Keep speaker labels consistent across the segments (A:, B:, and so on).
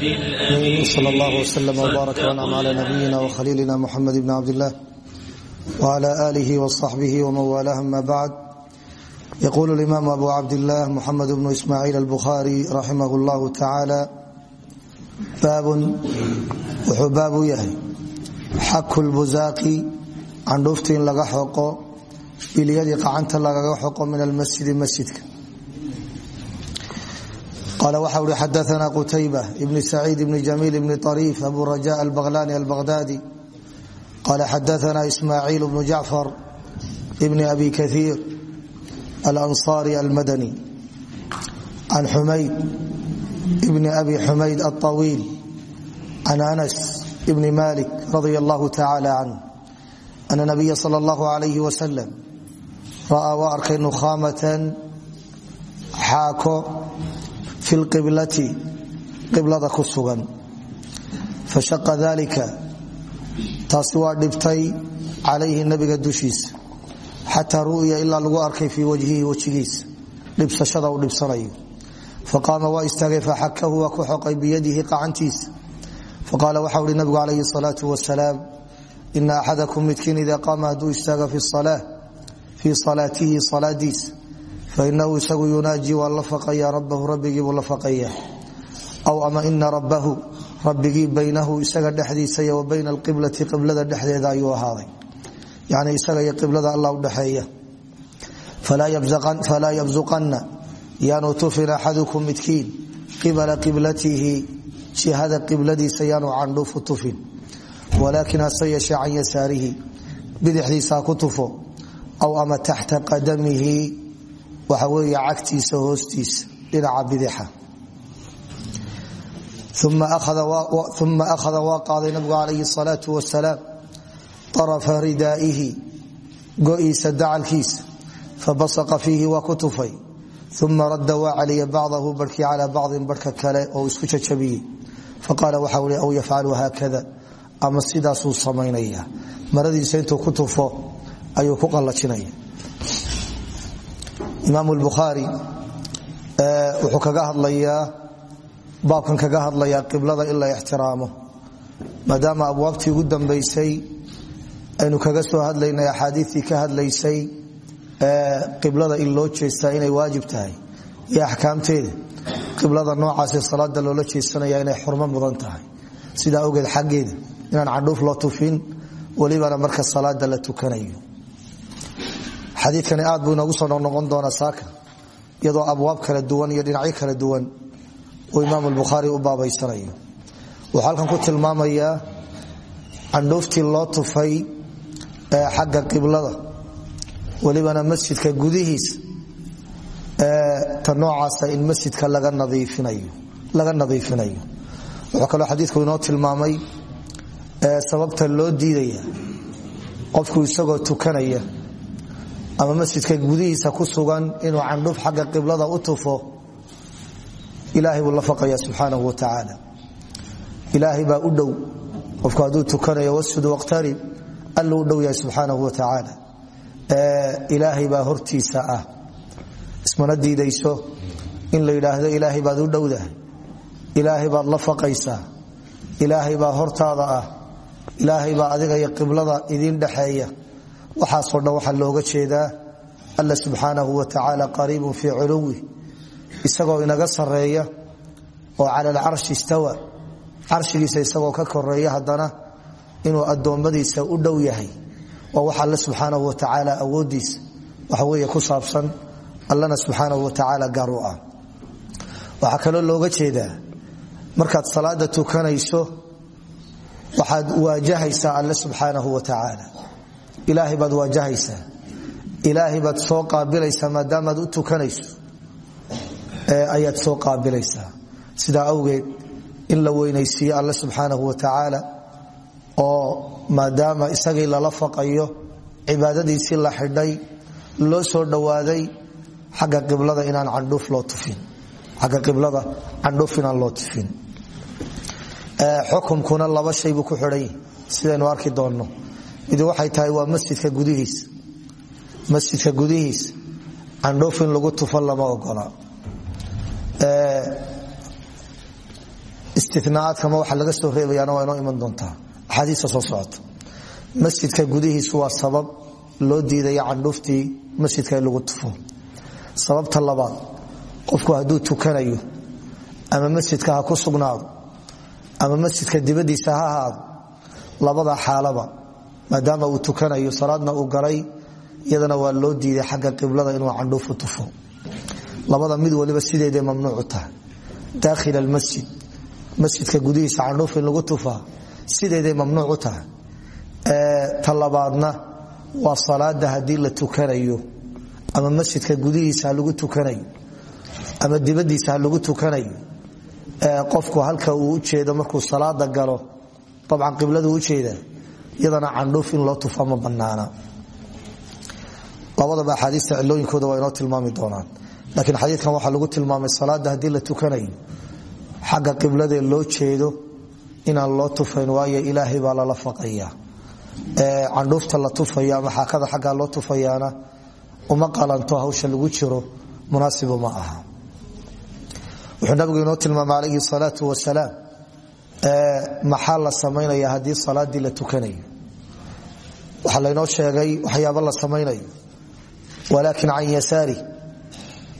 A: sal allah wslm wbaarak wanam cla nabiyina wkhaliilina muxamed bn cabdilah wcla alihi wصaxbih wman walah ama bacd yqulu imam abu cabdilah muxamed bnu ismaaciil albukhari raximah llahu tacaala baabun wuxuu baab u yahay xaku lbuzaaqi candhuufta in laga xoqo bilyadi qacanta lagaga xoqo min qal waxa ui xadaana qutayba ibn saciid ibn jamiil ibn ariif abu raja albaqlani albaqhdadi qala xadaana ismaaciil bnu jacfar ibn abi kaiir alansari almadani can xumayd ibn abi xumayd alطawiil can anas ibn malik radi allahu tacala canh ana nabiya sal اllahu alayh wasalam ra'aa waa arkay nukhaamatan xaako fi lqiblati qiblada ku sugan fashaqa dalika taasi waa dhibtay calayhi nabiga dushiisa xataa ru'ya ilaa lagu arkay fii wajhihi wejigiisa dhibsashada uu dhibsanayo faqaama waa istaagay faxakahu waa ku xoqay biyadihi qacantiisa faqaala waxau hi nabigu calayhi salaau wasalaam ina axadakum midkiin ida qaama hadduu istaaga fii salaatihi salaadiisa fainahu isagu yunaaji waa la faqaya rabahu rabbigiibuu la faqaya aw ama ina rabbahu rabbigii baynahu isaga dhexdiisa iyo wa bayna alqiblati qiblada dhexdeeda ayuu ahaaday yani isaga iyo qiblada alla udhexeeya falaa yabsuqanna yaanu tufin axadukum midkiin qibala qiblatihi jihada qibladiisa yaanu candhuufu tufin walaakin hase yeeshee can yasaarihi bidixdiisa ha ku tufo aw ama taxta qadamihi waxa weey cagtiisa hoostiisa dhinaca bidixa uma ahada waa qaaday nabigu calayhi salaau wasalaam arafa ridaa'ihi go'iisa dacalkiisa fabasaqa fiihi waa ku tufay uma radda waa caliya bacdahu barhkii calaa bacdin barhka kale oo isku jajabiyey. Faqaala waxau i aw yafcalu haakada ama sidaasuu samaynaya maradiisa intuu ku tufo ayuu ku imaam bukhaari wuxuu kaga hadlayaa baabkan kaga hadlayaa qiblada in la ixtiraamo. Maadaama abwaabtii ugu dambaysay aynu kaga soo hadlaynay axaadiitii ka hadlaysay qiblada in loo jeestaa inay waajib tahay iyo axkaamteeda. Qiblada noocaasee salaada loola jeesanaya inay xurmo mudan tahay. Sidaa ogeed xaggeeda inaan candhuuf loo tufin welibana marka salaada la tukanayo xadiikani aad buu inoogu soo noqnoqon doonaa saaka iyadoo abwaab kala duwan iyo dhinacyo kala duwan uu imaam bukhaari u baabaysanayo wuxuu halkan ku tilmaamayaa candhuuftii loo tufay ee xagga qiblada welibana masjidka gudihiisa ta noocaasa in masjidka laga nadiifinayo wuxuu kaloo xadiiku inoo tilmaamay sababta loo diidaya qofku isagoo tukanaya ama masjidka gudihiisa ku sugan inuu candhuf xagga qiblada u tufo ilaahay buu faqaya subxaanahu wa tacaala ilaahay baa u dhow. Qofku hadduu tukanayo wasjud waqtarib alluu u dhow yahay subxaanahu wa tacaala ilaahay baa hortiisa ah. Ismana diidayso in la yidhaahdo ilaahay baad u dhowdahay ilaahay baad la faqaysaa ilaahay baa hortaada ah. Ilaahay baa adiga iyo qiblada idiin dhexeeya waxaasoo dhan waxaa looga jeedaa alla subxaanahu wa tacaala qariibun fii culuwi isagoo inaga sareeya oo cala alcarshi istawa carshigiisa isagoo ka koreeya haddana inuu addoommadiisa u dhow yahay. Waa wax alle subxaanahu wa tacaala awooddiisa waxa weeye ku saabsan allana subxaanahu wa tacaala gaar u ah. Waxaa kaloo looga jeedaa markaad ilaahay baad waajahaysaa. Ilaahay baad soo qaabilaysaa maadaamaad u tukanayso. Ayaad soo qaabilaysaa. Sidaa awgeed in la weynaysiiyo alle subxaanahu wa tacaala oo maadaama isagii lala faqayo cibaadadiisii la xidhay loo soo dhowaaday xagga qiblada inaan candhuuf loo tufin. Xagga qiblada candhuuf inaan loo tufin. Xukumkuna laba shay ku xidhan sidaynu arki doonno mid waxay tahay waa masjidka gudihiisa masjidka gudihiisa candhuuf in lagu tufo lama ogola. Istinaaadkama waxa laga soo reebayaana waa inoo iman doontaa axaadiista soo socota. Masjidka gudihiisu waa sabab loo diidaya candhuuftii masjidka lagu tufo. Sababta labaad qofku hadduu tukanayo ama masjidka ha ku sugnaado ama masjidka dibadiisa ha ahaado labada xaalaba maadaama uu tukanayo salaadna uu galay iyadana waa loo diiday xagga qiblada inuu candhuufu tufo. Labada mid waliba sideeday mamnuucu tahay. Daakhil almasjid masjidka gudihiisa candhuuf lagu tufaa sideeday mamnuuc u tahay ta labaadna waa salaada haddii la tukanayo ama masjidka gudihiisa ha lagu tukanayo ama dibadiisa lagu tukanayo. Qofku halka uu ujeedo markuu salaada galo dabcan qibladu ujeeda iyadana candhuuf in loo tufa ma labadaba axaadiista cilooyinkooda waa inoo tilmaami doonaan. Laakiin xadiidkan waxaa lagu tilmaamay salaada haddii la tukanayo xagga qibladee loo jeedo inaan loo tufayn waayo ilaahay baa lala faqaya. Candhuufta la tufayo ama xaakada xaggaa loo tufayaana uma qalanto hawsha lagu jiro munaasibu ma aha. Wuxuu nabigu inoo tilmaamay calayhi salaau wasalaam maxaa la samaynaya haddii salaadii la tukanayo? Waxaa laynoo sheegay waxyaaba la samaynayo. Walaakin can yasaari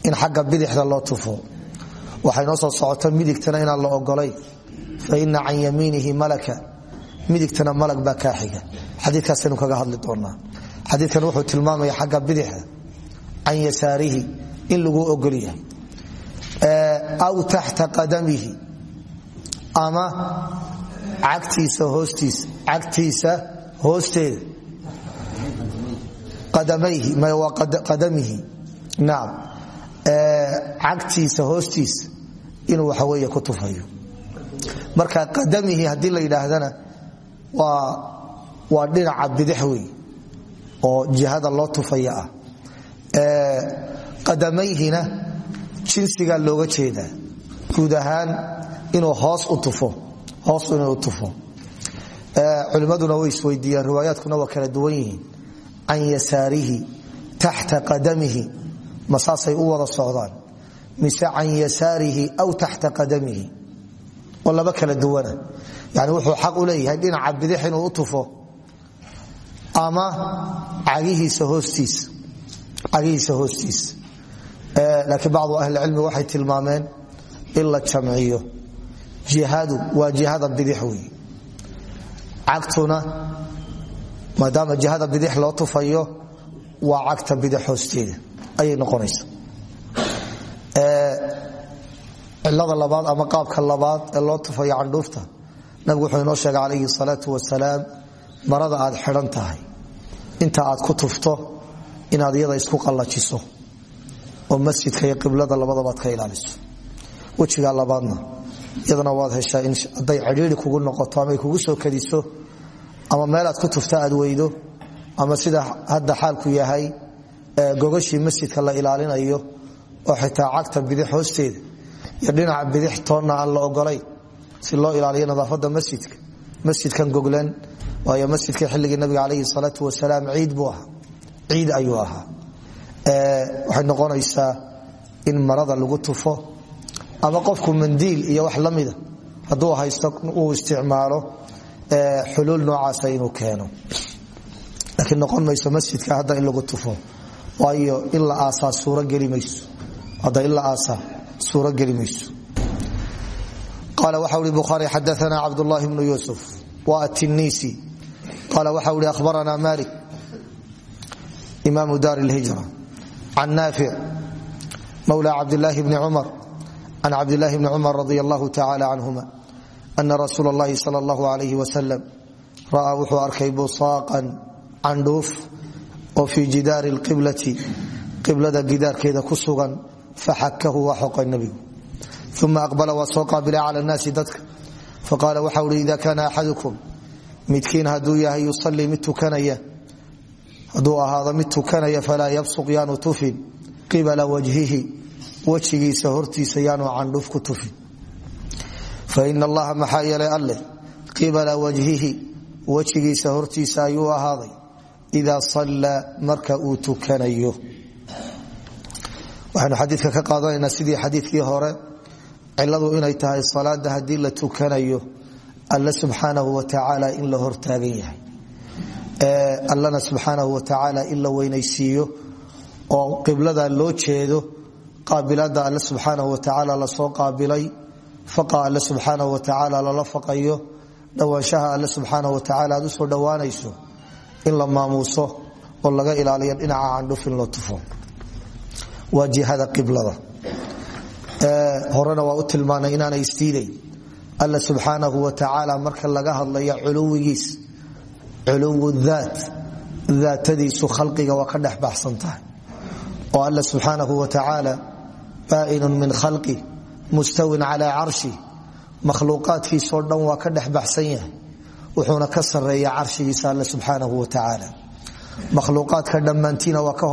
A: in xagga bidixda loo tufo. Waxay noo soo socoto midigtana inaan la ogolay. Fa ina can yamiinihi malaka. Midigtana malag baa kaa xiga. Xadiikaasaynu kaga hadli doonaa xadiikan wuxuu tilmaamaya xagga bidixda can yasaarihi in lagu ogol yahay. Aw taxta qadamihi ama cagtiisa hoostiisa hoosteeda qadamihi. Naam. Cagtiisa hoostiisa inuu waxa weeye ku tufayo. Marka qadamihi haddii la yidhaahdana waa dhinaca bidix wey oo jihada loo tufaya ah. Qadamayhina jinsigaa looga jeedaa. Guud ahaan inuu hoos u tufo tufo. Culimmaduna way isweydiiyeen riwaayaadkuna waa kala duwan yihiin. Can yasaarihi taxta qadamihi ma u wada socdaan. Mise can yasaarihi aw taxta qadamihi. Oo laba kala duwana. Yani wuxuu xaq u leeyahay dhinaca bidix inuu tufo ama cagihiisa hoostiisa hoostiisa. Laakiin bacdu ahlicilmi waxay tilmaameen in jamciyo jihadu waa jihada bidix wey cagtuna maadaama jihada bidix loo tufayo waa cagta bidix hoosteeda. Ayay noqonaysa cilada labaad ama qaabka labaad ee loo tufayo candhuufta nabigu wuxuu inoo sheegay calayhi salaatu wasalaam marada aad xidhan tahay. Inta aad ku tufto inaad iyada isku qallajiso oo masjidka iyo qiblada labadabaad ka ilaaliso. Wejiga labaadna iyadana waad heshaa in hadday cidhiiri kugu noqoto ama ay kugu soo kadiso ama meelaad ku tufta aad weydo ama sida hadda xaalku yahay gogashii masjidka la ilaalinayo oo xitaa cagta bidix hoosteeda iyo dhinaca bidix toonna aan la ogolayn si loo ilaaliyo nadaafada masjidka masjidkan goglan waayo masjidka xilligii nabiga calayhi salaatu wasalaam ciid buu ciid ayuu ahaa. Waxay noqonaysaa in marada lagu tufo ama qofku mandiil iyo wax la mida hadduu haysto uu isticmaalo xuluul noocaasa inuu keeno. Laakiin noqon mayso masjidka hadda in lagu tufo. Waayo in la aasaa suurogeli mayso. Hadda in la aasaa suurogeli mayso. Qaala waxa uri bukhaari xadaana cabdullaahi bnu yuusuf wa atinisi qaala waxa uri ahbarana malik imaamu daar lhijra can naafic mawla cabdilaahi bni can cabdilaahi bni cumar radi allahu tacala canhuma ana rasuul اllahi sal اllahu alayh wasalam ra'aa wuxuu arkay busaaqan candhuuf oo fii jidaari lqiblati qiblada gidaarkeeda ku sugan faxakahu waa xoqay nebigu uma aqbala waa soo qaabilay cala naasi dadka faqaala waxa uhi ida kaana axadukum midkiin hadduu yahay yusalii mid tukanaya hadduu ahaado mid tukanaya falaa yabsuq yaanu tufin qibala wajhihi wejigiisa hortiisa yaanu candhuuf ku tufin. Faina allaha maxaa yeelay alleh qibala wajhihi wejigiisa hortiisa ayuu ahaaday idaa sallaa marka uu tukanayo. Waxaynu xadiidka ka qaadanaynaa sidii xadiidkii hore ciladu inay tahay salaada haddii la tukanayo alle subxaanahu watacaala in la hortaagan yahay. Allana subxaanahu watacaala in la weynaysiiyo oo qiblada loo jeedo qaabilada alle subxaanahu watacaala la soo qaabilay faqa alle subxaanahu watacaala lala faqayo dhowaanshaha alle subxaanahu watacaala aad u soo dhowaanayso in la maamuuso oo laga ilaaliyo dhinaca candhufin loo tufo. Waa jihada qiblada. Horena waa u tilmaanay inaanay isdiidayn alla subxaanahu watacaala marka laga hadlaya culuwigiis culuwu daat daatadiisu khalqiga waa ka dhex baxsan tahay. Oo alla subxaanahu baainun min khalqi mustawin calaa carshi. Makhluuqaadkiisoo dhan waa ka dhex baxsan yahay wuxuuna ka sareeya carshigiisa alle subxaanahu watacaala makhluuqaadka dhammaantiina waa ka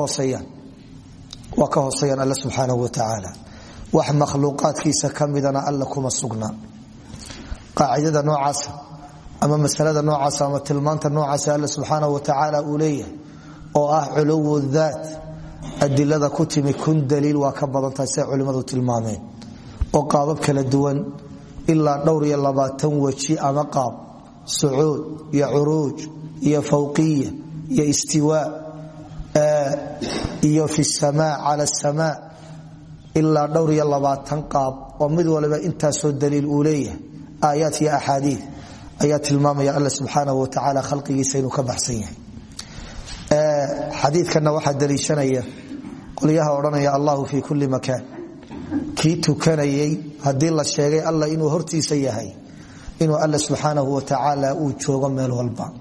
A: hooseeyaan alle subxaanahu watacaala wax makhluuqaadkiisa ka midana alla kuma sugna. Qaacidada noocaasa ama masalada noocaas ama tilmaanta noocaas alla subxaana watacaala uu leeyahay oo ah culuwu adilada ku timi kun daliil waa ka badantahay say culimmadu tilmaameen. Oo qaabab kala duwan ilaa dhowr iyo labaatan weji ama qaab. Sucuud iyo curuuj iyo fawqiya iyo istiwaa iyo fi samaa cala samaa. Ilaa dhowr iyo labaatan qaab. Oo mid waliba intaasoo daliil uu leeyahay. Aayaat iyo axaadii ayaa tilmaamaya alla subxaanahu watacaala khalqigiisa inuu ka baxsan yahay xadiikana waxaa daliishanaya qolyaha odhanaya allahu fi kulli makaan. Kii tukanayay haddii la sheegay alla inuu hortiisa yahay inuu alla subxaanahu watacaala uu joogo meel walba.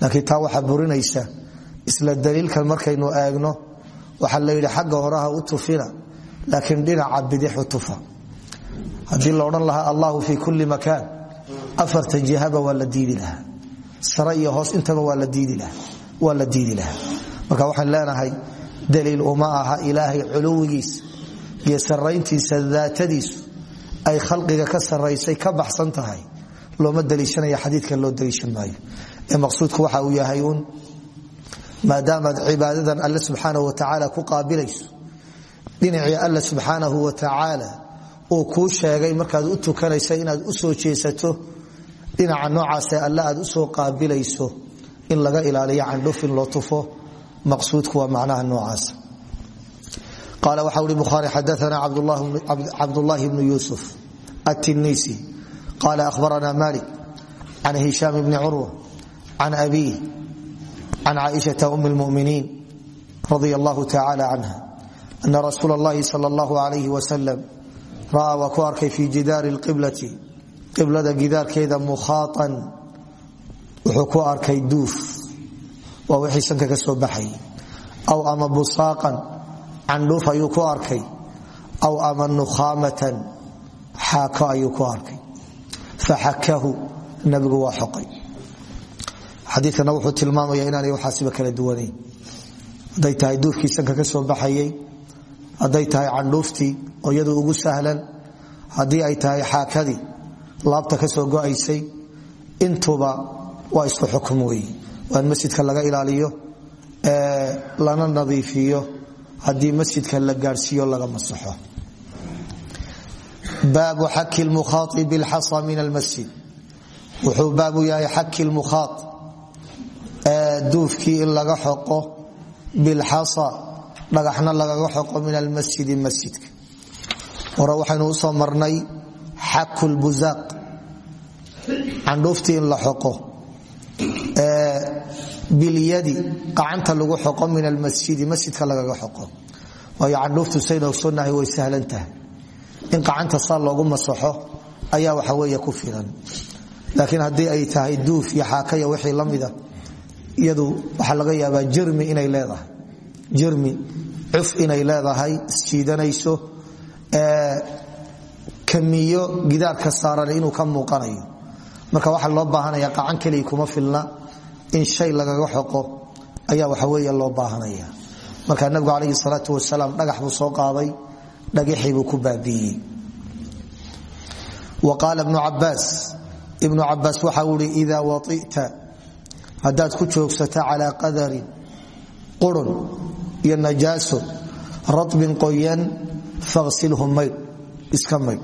A: Laakiin taa waxaa burinaysa isla daliilkan markaynu eegno waxaa la yidhi xagga horaha u tufina laakiin dhinaca bidixu tufa. Haddii la odhan lahaa allahu fi kulli makaan afarta jihaba waa la diidi hoos intaba waa la diidi lahaa marka waxaan leenahay daliil uma aha ilaahay culuwigiisa iyo sarayntiisa daatadiisu ay khalqiga ka saraysay ka baxsan tahay. Looma daliishanaya xadiidkan loo daliishan ee maqsuudku waxa uu yahay uun maadaamaad cibaadadan alle subxaanahu watacaala ku qaabilayso dhinacii alle subxaanahu watacaala uu kuu sheegay markaad u tukanaysa inaad u soo jeesato dhinaca noocaasee alle aad u soo qaabilayso in laga ilaaliyo candhufin loo tufo maqsuudku waa macnaha noocaas. Qaala waxa uri bukhaari xadaana cabdullaahi bnu yuusuf attinisi qaala ahbarana malik can hishaam bni curwa can abiih can caaishata um lmuminiin radia allahu tacala canha ana rasuula اllahi sal اllahu alayh wasalam ra'aa waa ku arkay fi jidaari lqiblati qiblada gidaarkeeda mukhaaan wuxuu ku arkay duuf waa wixii sanka ka soo baxay. Aw ama busaaqan candhuuf ayuu ku arkay. Aw ama nukhaamatan xaako ayuu ku arkay. Faxakahu nabigu waa xoqay. Xadiikana wuxuu tilmaamaya inaanay waxaasiba kala duwanayn. Hadday tahay duufkii sanka ka soo baxayay hadday tahay candhuuftii oo iyadu ugu sahlan haddii ay tahay xaakadii laabta ka soo go'aysay intuba waa isku xukum weeye in masjidka laga ilaaliyo lana nadiifiyo haddii masjidka la gaadhsiiyo laga masaxo. Baabu xaki lmukhaai bilxasa min almasjid wuxuu baabu yahay xaki lmukhaa duufkii in laga xoqo bilxasa dhagaxna lagaga xoqo min almasjidi masjidka. Hore waxaynu u soo marnay xaku lbuzaaq bilyadi gacanta lagu xoqo min almasjidi masjidka lagaga xoqo. Waayo candhuuftu saynu ogsoonahay way sahlan tahay. In gacanta saa loogu masaxo ayaa waxa weeye ku filan. Laakiin haddii ay tahay duuf iyo xaakaya wixii la iyadu waxaa laga yaabaa jirmi inay leedahay. Jirmi cuf inay leedahay isjiidanayso kamiyo gidaarka saaran inuu ka muuqanayo. Marka waxaa loo baahanaya qacan keliya kuma filna in shay lagaga xoqo ayaa waxa weeye loo baahanaya marka nabigu calayhi salaatu wasalaam dhagax buu soo qaaday dhagixii buu ku baabiiyey wa qaala bnu cabaas ibnu cabaas waxa uu ihi idaa waita haddaad ku joogsato calaa qadarin qurun iyo najaaso radbin qoyan faqsilhu maydh iska maydh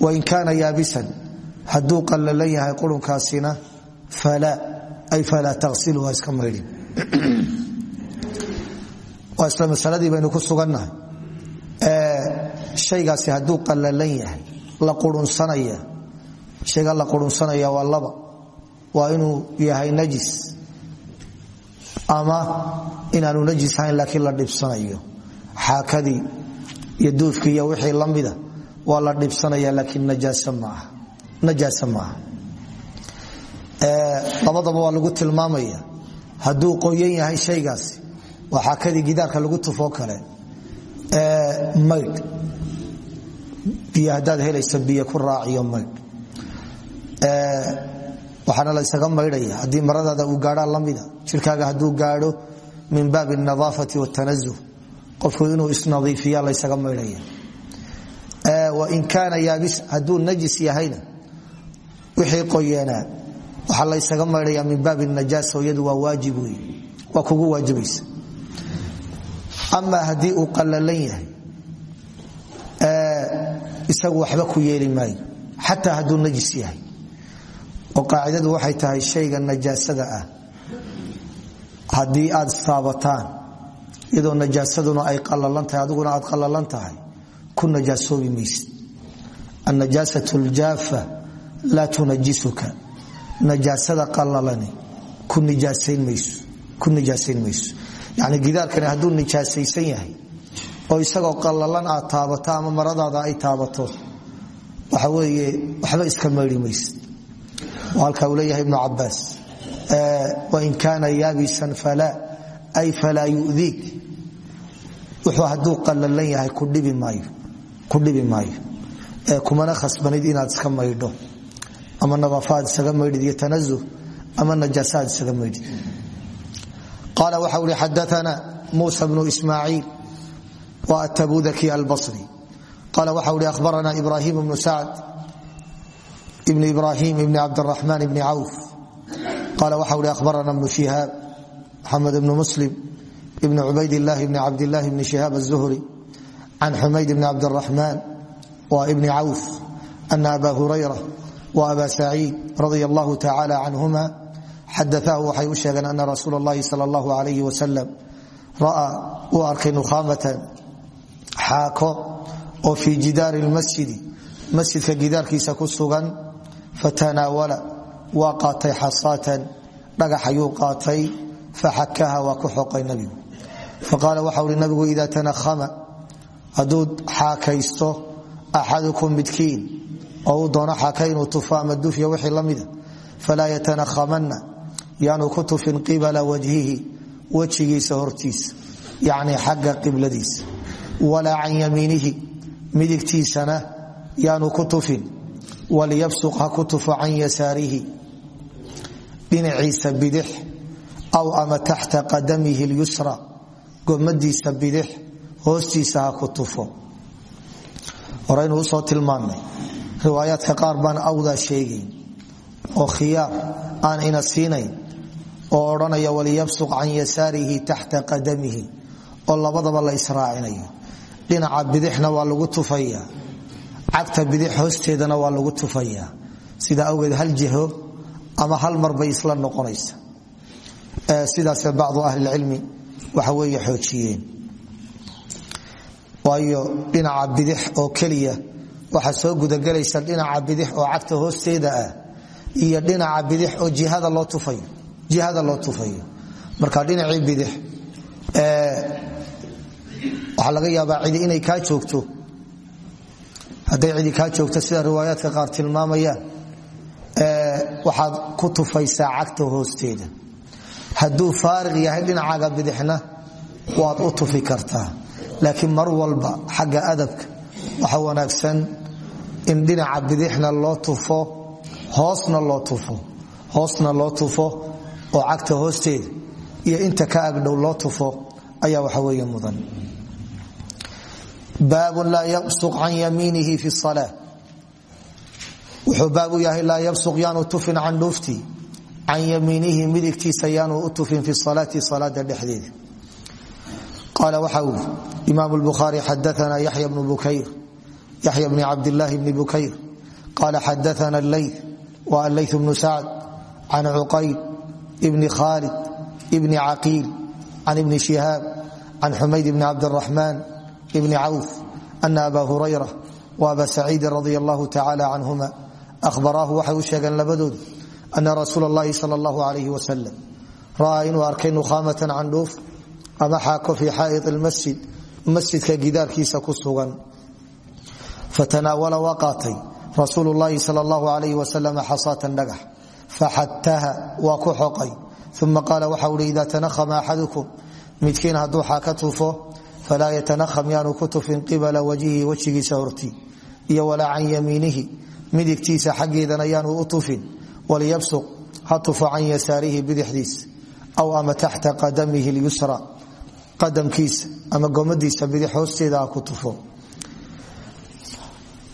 A: wain kaana yaabisan hadduu qallalan yahay qurunkaasina falaa ay falaa taqsilu ha iska maydhin waa isla masaladii baynu ku sugannahay shaygaasi hadduu qallalan yahay la qurunsanaya shayga la qurunsanaya waa laba waa inuu yahay najis ama inaanu najis ahayn laakiin la dhibsanayo xaakadii iyo duufkii iyo wixii la mida waa la dhibsanaya laakiin najaas maaha labadaba waa lagu tilmaamaya. Hadduu qoyan yahay shaygaasi waa xaakadii gidaarka lagu tufoo kale. Maydh biyo haddaad helaysa biyo ku raaciyo maydh waxaana laysaga maydhaya haddii maradaada uu gaadhaa lamida jirkaaga hadduu gaadho min baabi nadaafati watanazuh qofku inuu isnadiifiya laysaga maydhaya. Wain kaana yaabis hadduu najis yahayna wixii qoyeenaa waxaa laysaga maydhaya min baabi najaasa iyadu waa waajib wey waa kugu waajibaysa. Ama haddii uu qallalan yahay isagu waxba ku yeeli maayo xataa hadduu najis yahay. Oo qaacidadu waxay tahay shayga najaasada ah. Haddii aad istaabataan iyadoo najaasaduna ay qalalan tahay adiguna aad qalalan tahay ku najaasoobi maysid. Annajaasatu ljaafa laa tunajisuka najaasada qalalani ku nijaasayn mayso. Yani gidaarkani hadduu nijaasaysan yahay oo isagoo qalalan aad taabato ama maradaada ay taabato waxa weeye waxba iska mayri maysid halka uu leeyahay ibnu cabaas wain kaana yaabisan falaa ay falaa yudiik. Wuxuu hadduu qalalan yahay ku dhibi maayo. Kumana khasbanid inaad iska maydho ama nadaafaad isaga maydhid iyo tanazuh ama najaasaad isaga maydhid qaala waxa ui xadaana muusa bnu ismaaciil wa atabudaki albasri qaala waxa uhi ahbarana ibrahim bnu sacd ibn ibrahim ibn cabdiraxmaan ibni cawf qaala waxa uhi ahbarana bnu shihaab maxamed ibnu muslim ibn cubaydillahi bni cabdillahi bni shihaab azuhri can xumayd bni cabdiraxmaan wa ibni cawf ana aba hurayra aba saciid radia allahu tacala canhuma xadaahu waxay u sheegeen ana rasuul اllahi sal اllahu alayh wasalam ra'aa uu arkay nukhaamatan xaako oo fii jidaari lmasjidi masjidka gidaarkiisa ku sugan fatanaawala waa qaatay xasaatan dhagax ayuu qaatay faxakaha waa ku xoqay nabigu faqaala oo uu doono xaaka inuu tufo ama dufya wixii la mida falaa yatanahamana yaanu ku tufin qibala wajhihi wejigiisa hortiisa yacni xagga qibladiisa walaa can yamiinihi midigtiisana yaanu ku tufin walyabsuq ha ku tufo can yasaarihi dhinaciisa bidix aw ama taxta qadamihi lyusra riwaayaadka qaar baan awdaa sheegayn oo khiyaar aan ina siinayn oo odhanaya waliyabsuq can yasaarihi taxta qadamihi oo labadaba la israacinayo. Dhinaca bidixna waa lagu tufaya cagta bidix hoosteedana waa lagu tufaya sida awgeed hal jiho ama hal mar bay isla noqonaysa sidaas bacdu ahlilcilmi waxa weeye xoojiyeen. Waayo dhinaca bidix oo keliya waxaa soo gudagelaysa dhinaca bidix oo cagta hoosteeda ah iyo dhinaca bidix oo jihada loo tufayo marka dhinacii bidix waxaa laga yaabaa cidi inay kaa joogto. Hadday cidi kaa joogto sida riwaayaadka qaar tilmaamayaan waxaad ku tufaysaa cagta hoosteeda. Hadduu faariq yahay dhinacaaga bidixna waad u tufi kartaa. Laakiin mar walba xagga adabka waxa wanaagsan in dhinaca bidixna loo tufo hoosna loo tufo hoosna loo tufo oo cagta hoosteeda iyo inta ka agdhow loo tufo ayaa waxa weeye mudan. Baabun laa yabsuq can yamiinihi fi salaa. Wuxuu baab u yahay laa yabsuq yaanu tufin can dhuuftii can yamiinihi midigtiisa yaanu u tufin fi salaati salaada dhexdeeda. Qaala waxa uu imaam lbukhaari yaxya bni cabdilaahi bni bukayr. Qala xadaana leyth wa alleyth bnu sacd can cuqayl bni khalid bni caqiil can ibni shihaab can xumayd bni cabdiraxmaan bni cawf ana aba hurayra wa aba saciidin radi allahu tacala canhuma ahbaraahu waxay u sheegeen labadoodu ana rasuul اllahi sal اllahu alayh wasalam ra'aa inuu arkay nukhaamatan candhuuf ama xaako fii xaa'id masjid masjidka gidaarkiisa ku sugan fatanaawala waa qaatay rasuulu llahi sal اllahu alayh wasalam xasaatan dhagax faxataha waa ku xoqay. Uma qaala waxa uhi ida tanahama axadukum. Midkiin hadduu xaaka tufo falaa yatanaham yaanu ku tufin qibala wajhihi wejigiisa horti iyo walaa can yamiinihi. Midigtiisa xaggeedana yaanu u tufin. Walyabsuq ha tufo can yasaarihi bidixdiis aw ama taxta qadamihi lyusra. Qadamkiisa ama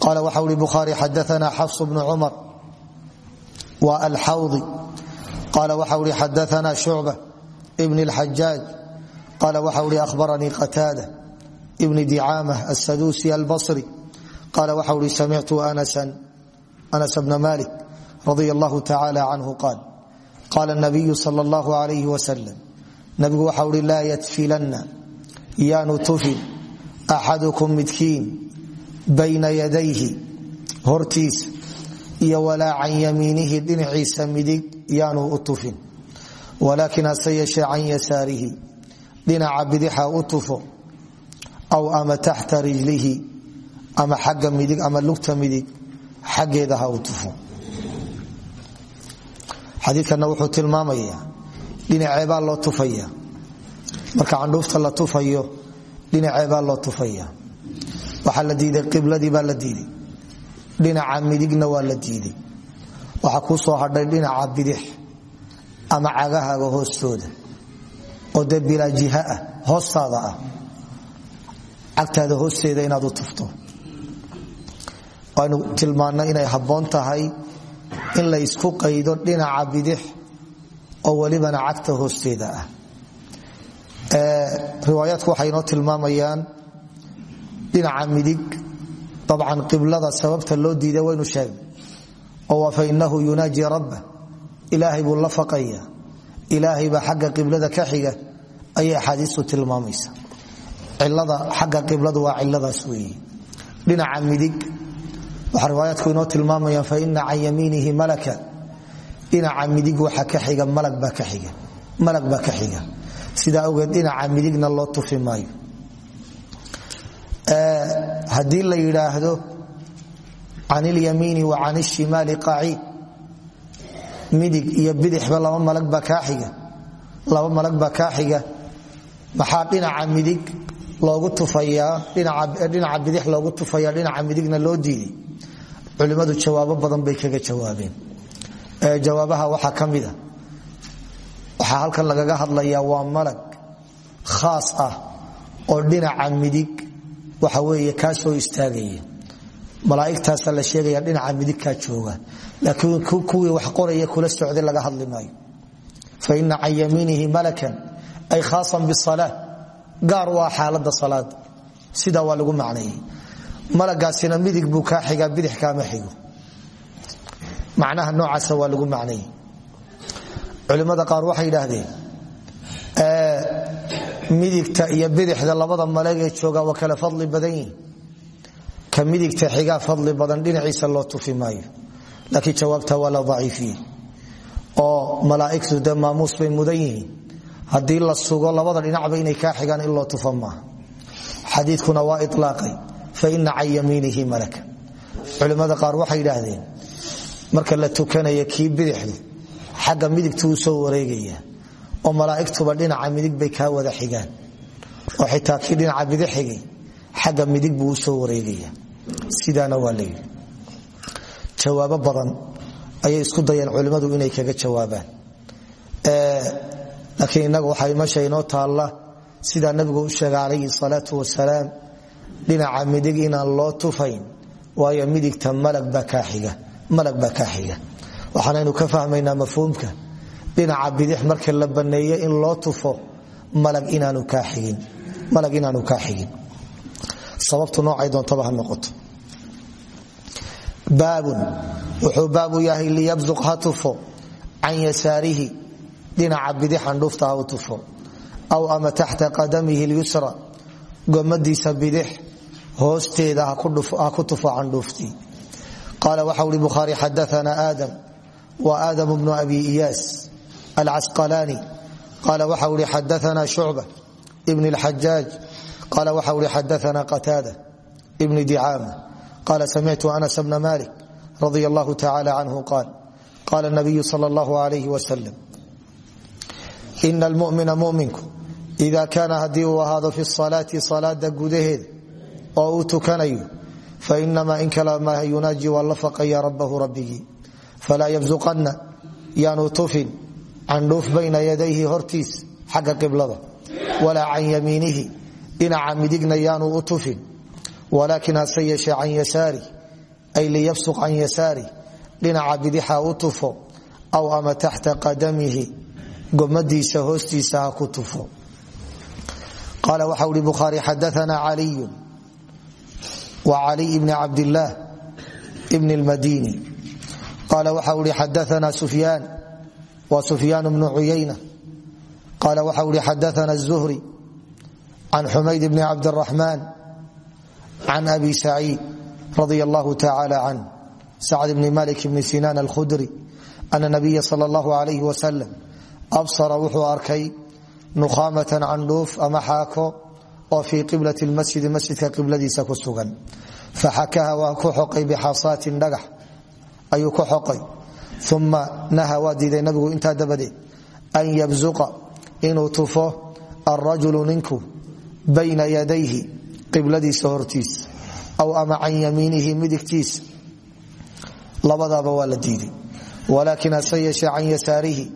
A: qaala waxa uhi bukhaari xadaana xafs bnu cumar wa alxawdi qaala waxa uhi xadaana shucba bn اlxajaaj qaala waxa uhi ahbaranii qataada bni dicaama asaduusi albasri qaala waxa uhi samictu anas bna malik radia allahu tacala canhu qaal qaala nabiyu sal اllahu alayh wasalam nabigu waxa uhi laa yadfilanna yaanu tufin axadukum midkiin bayna yadayhi hortiisa iyo walaa can yamiinihi dhinaciisa midig yaanu u tufin. Walaakin hase yeeshee can yasaarihi dhinaca bidixa u tufo aw ama taxta rijlihi ama xagga midig ama lugta midig xaggeeda ha u tufo. Xadiikana wuxuu tilmaamayaa dhinaceebaa loo tufaya? Marka la tufayo dhinaceebaa loo tufaya waxaa la diiday qibladii baa la diiday. Dhinaca midigna waa la diiday. Waxaa kuu soo hadhay dhinaca bidix ama cagahaaga hoostooda. Oo dee bilaa jiha ah hoostaada ah. Hoosteeda inaad u tufto. Waanu tilmaannay inay habboon tahay in la ysku qaydo dhinaca bidix oo welibana cagta hoosteeda ah. Riwaayaadku waxay inoo tilmaamayaan dhinaca midig. Dabcan qiblada sababta loo diiday waynu sheegnay oo waa fainahu yunaaji rabba ilaahay buu la faqaya. Ilaahay baa xagga qiblada ka xiga. Ayay tilmaamaysa cilada xagga qibladu waa ciladaas weeye. Dhinaca midig. Waxaa riwaayaadku inoo tilmaamayaan faina can yamiinihi malaka. Dhinaca midig waxa ka xiga malag baa ka xiga. Sidaa awgeed dhinaca midigna loo tufi haddii la yidhaahdo can ilyamiini wa can ishimaali qaciid midig iyo bidixba laba malag baa kaa xiga. Laba malag baa kaa xiga. Maxaa dhinaca midig loogu tufayaa? Dhinaca bidix loogu tufaya dhinaca midigna loo diiday culimmadu jawaabo badan bay kaga jawaabeen. Jawaabaha waxaa ka mida halkan lagaga hadlayaa waa malag khaas ah oo dhinaca midig waxa weeye kaa soo istaagaya. Malaaigtaasa la sheegaya dhinaca midigkaa jooga. Laakiin kuwii wax qoraya kula socday laga hadli maayo. Faina can malakan ay khaasan bisala gaar u ah xaalada salaada sidaa waa lagu macneeyey malagaasina midig buu kaa xigaa bidix kaama xigo. Macnaha noocaasa waa lagu macneeyey culimmada qaar waxay yidhaahdeen midigta iyo bidixda labada maleg ee jooga waa kale fadli badan yihiin ka midigta xigaa fadli badan dhinaciisa loo tufi laakiin jawaabta waa la oo malaaigtu dee maamuus bay mudan la sugo labada dhinacba inay kaa xigaan in loo tufa maaha. Waa ilaaqay faina can yamiinihi malaka culimmada qaar waxay yidhaahdeen marka la tukanaya kii bidixdu xagga midigtuu soo wareegaya oo malaaigtuba dhinaca midig bay kaa wada xigaan. oo xitaa kii dhinaca bidix xigay xagga midig buu u soo wareegaya sidaana waa jawaabo badan ayay isku dayeen culimmadu inay kaga jawaabaan. Laakiin innaga waxaa meesha inoo taalla nabigu u sheegay calayhi salaatu dhinaca midig inaan loo tufayn waayo midigta malag baa kaa xiga waxaanaynu ka fahmaynaa mafhuumka dhinaca bidix marka la baneeye in loo tufo malag inaanu kaa xigin sababtu noocay doontaba ha noqoto. Baabun wuxuu baabu yahay liyabsuq ha tufo can yasaarihi dhinaca bidix candhuufta ha u tufo. Aw ama taxta qadamihi lyusra gomadiisa bidix hoosteeda ha ku tufo candhuuftii qaala waxa uri bukhaari xadaana aadam wa aadam bnu abi iyaas alcasqalaani qaala waxa uri xadaana shucba ibn اlxajaaj qaala waxa uri xadaana qataada ibni dicaama qaala samictu anas bna malik radi allahu tacala canhu qaal qaala nabiyu sal اllahu alayh wasalam ina almumina muminku ida kaana haddii uu ahaado fi salaati salaada gudaheeda oo uu tukanayo fainamaa in kala maaha yunaaji waa la faqaya rabbahu rabbigii falaa yabsuqanna yaanu tufin candhuuf bayna yadayhi hortiis xagga qiblada. Walaa can yamiinihi dhinaca midigna yaanu u tufin. Walaakin hase yeeshee ay liyabsuq can yasaari dhinaca bidixa u tufo aw ama taxta qadamihi gomadiisa hoostiisa ha ku tufo. Qaala waxa uri bukhaari xadaana caliyu wa caliy bni cabdillaah bni lmadini qaala waxa uri xadaana wa sufyaan bnu cuyayna qaala waxa uri xadaana الzuhri can xumayd bni cabdiraxmaan can abi saciid radia allahu tacala canh sacd bni malik bni sinaan alkhudri ana nabiya sal اllahu alayh wasalam absara wuxuu arkay nukhaamatan candhuuf ama xaako oo fii qiblat masjidi masjidka qibladiisa ku sugan faxakaha waa ku xoqay bixasaatin dhagax ayuu ku xoqay uma naha waa diiday nabigu intaa dabadeed an yabsuqa inuu tufo alrajulu ninku bayna yadayhi qibladiisa hortiisa aw ama can yamiinihi midigtiisa labadaaba waa la diiday walaakin hase yeeshee can yasaarihi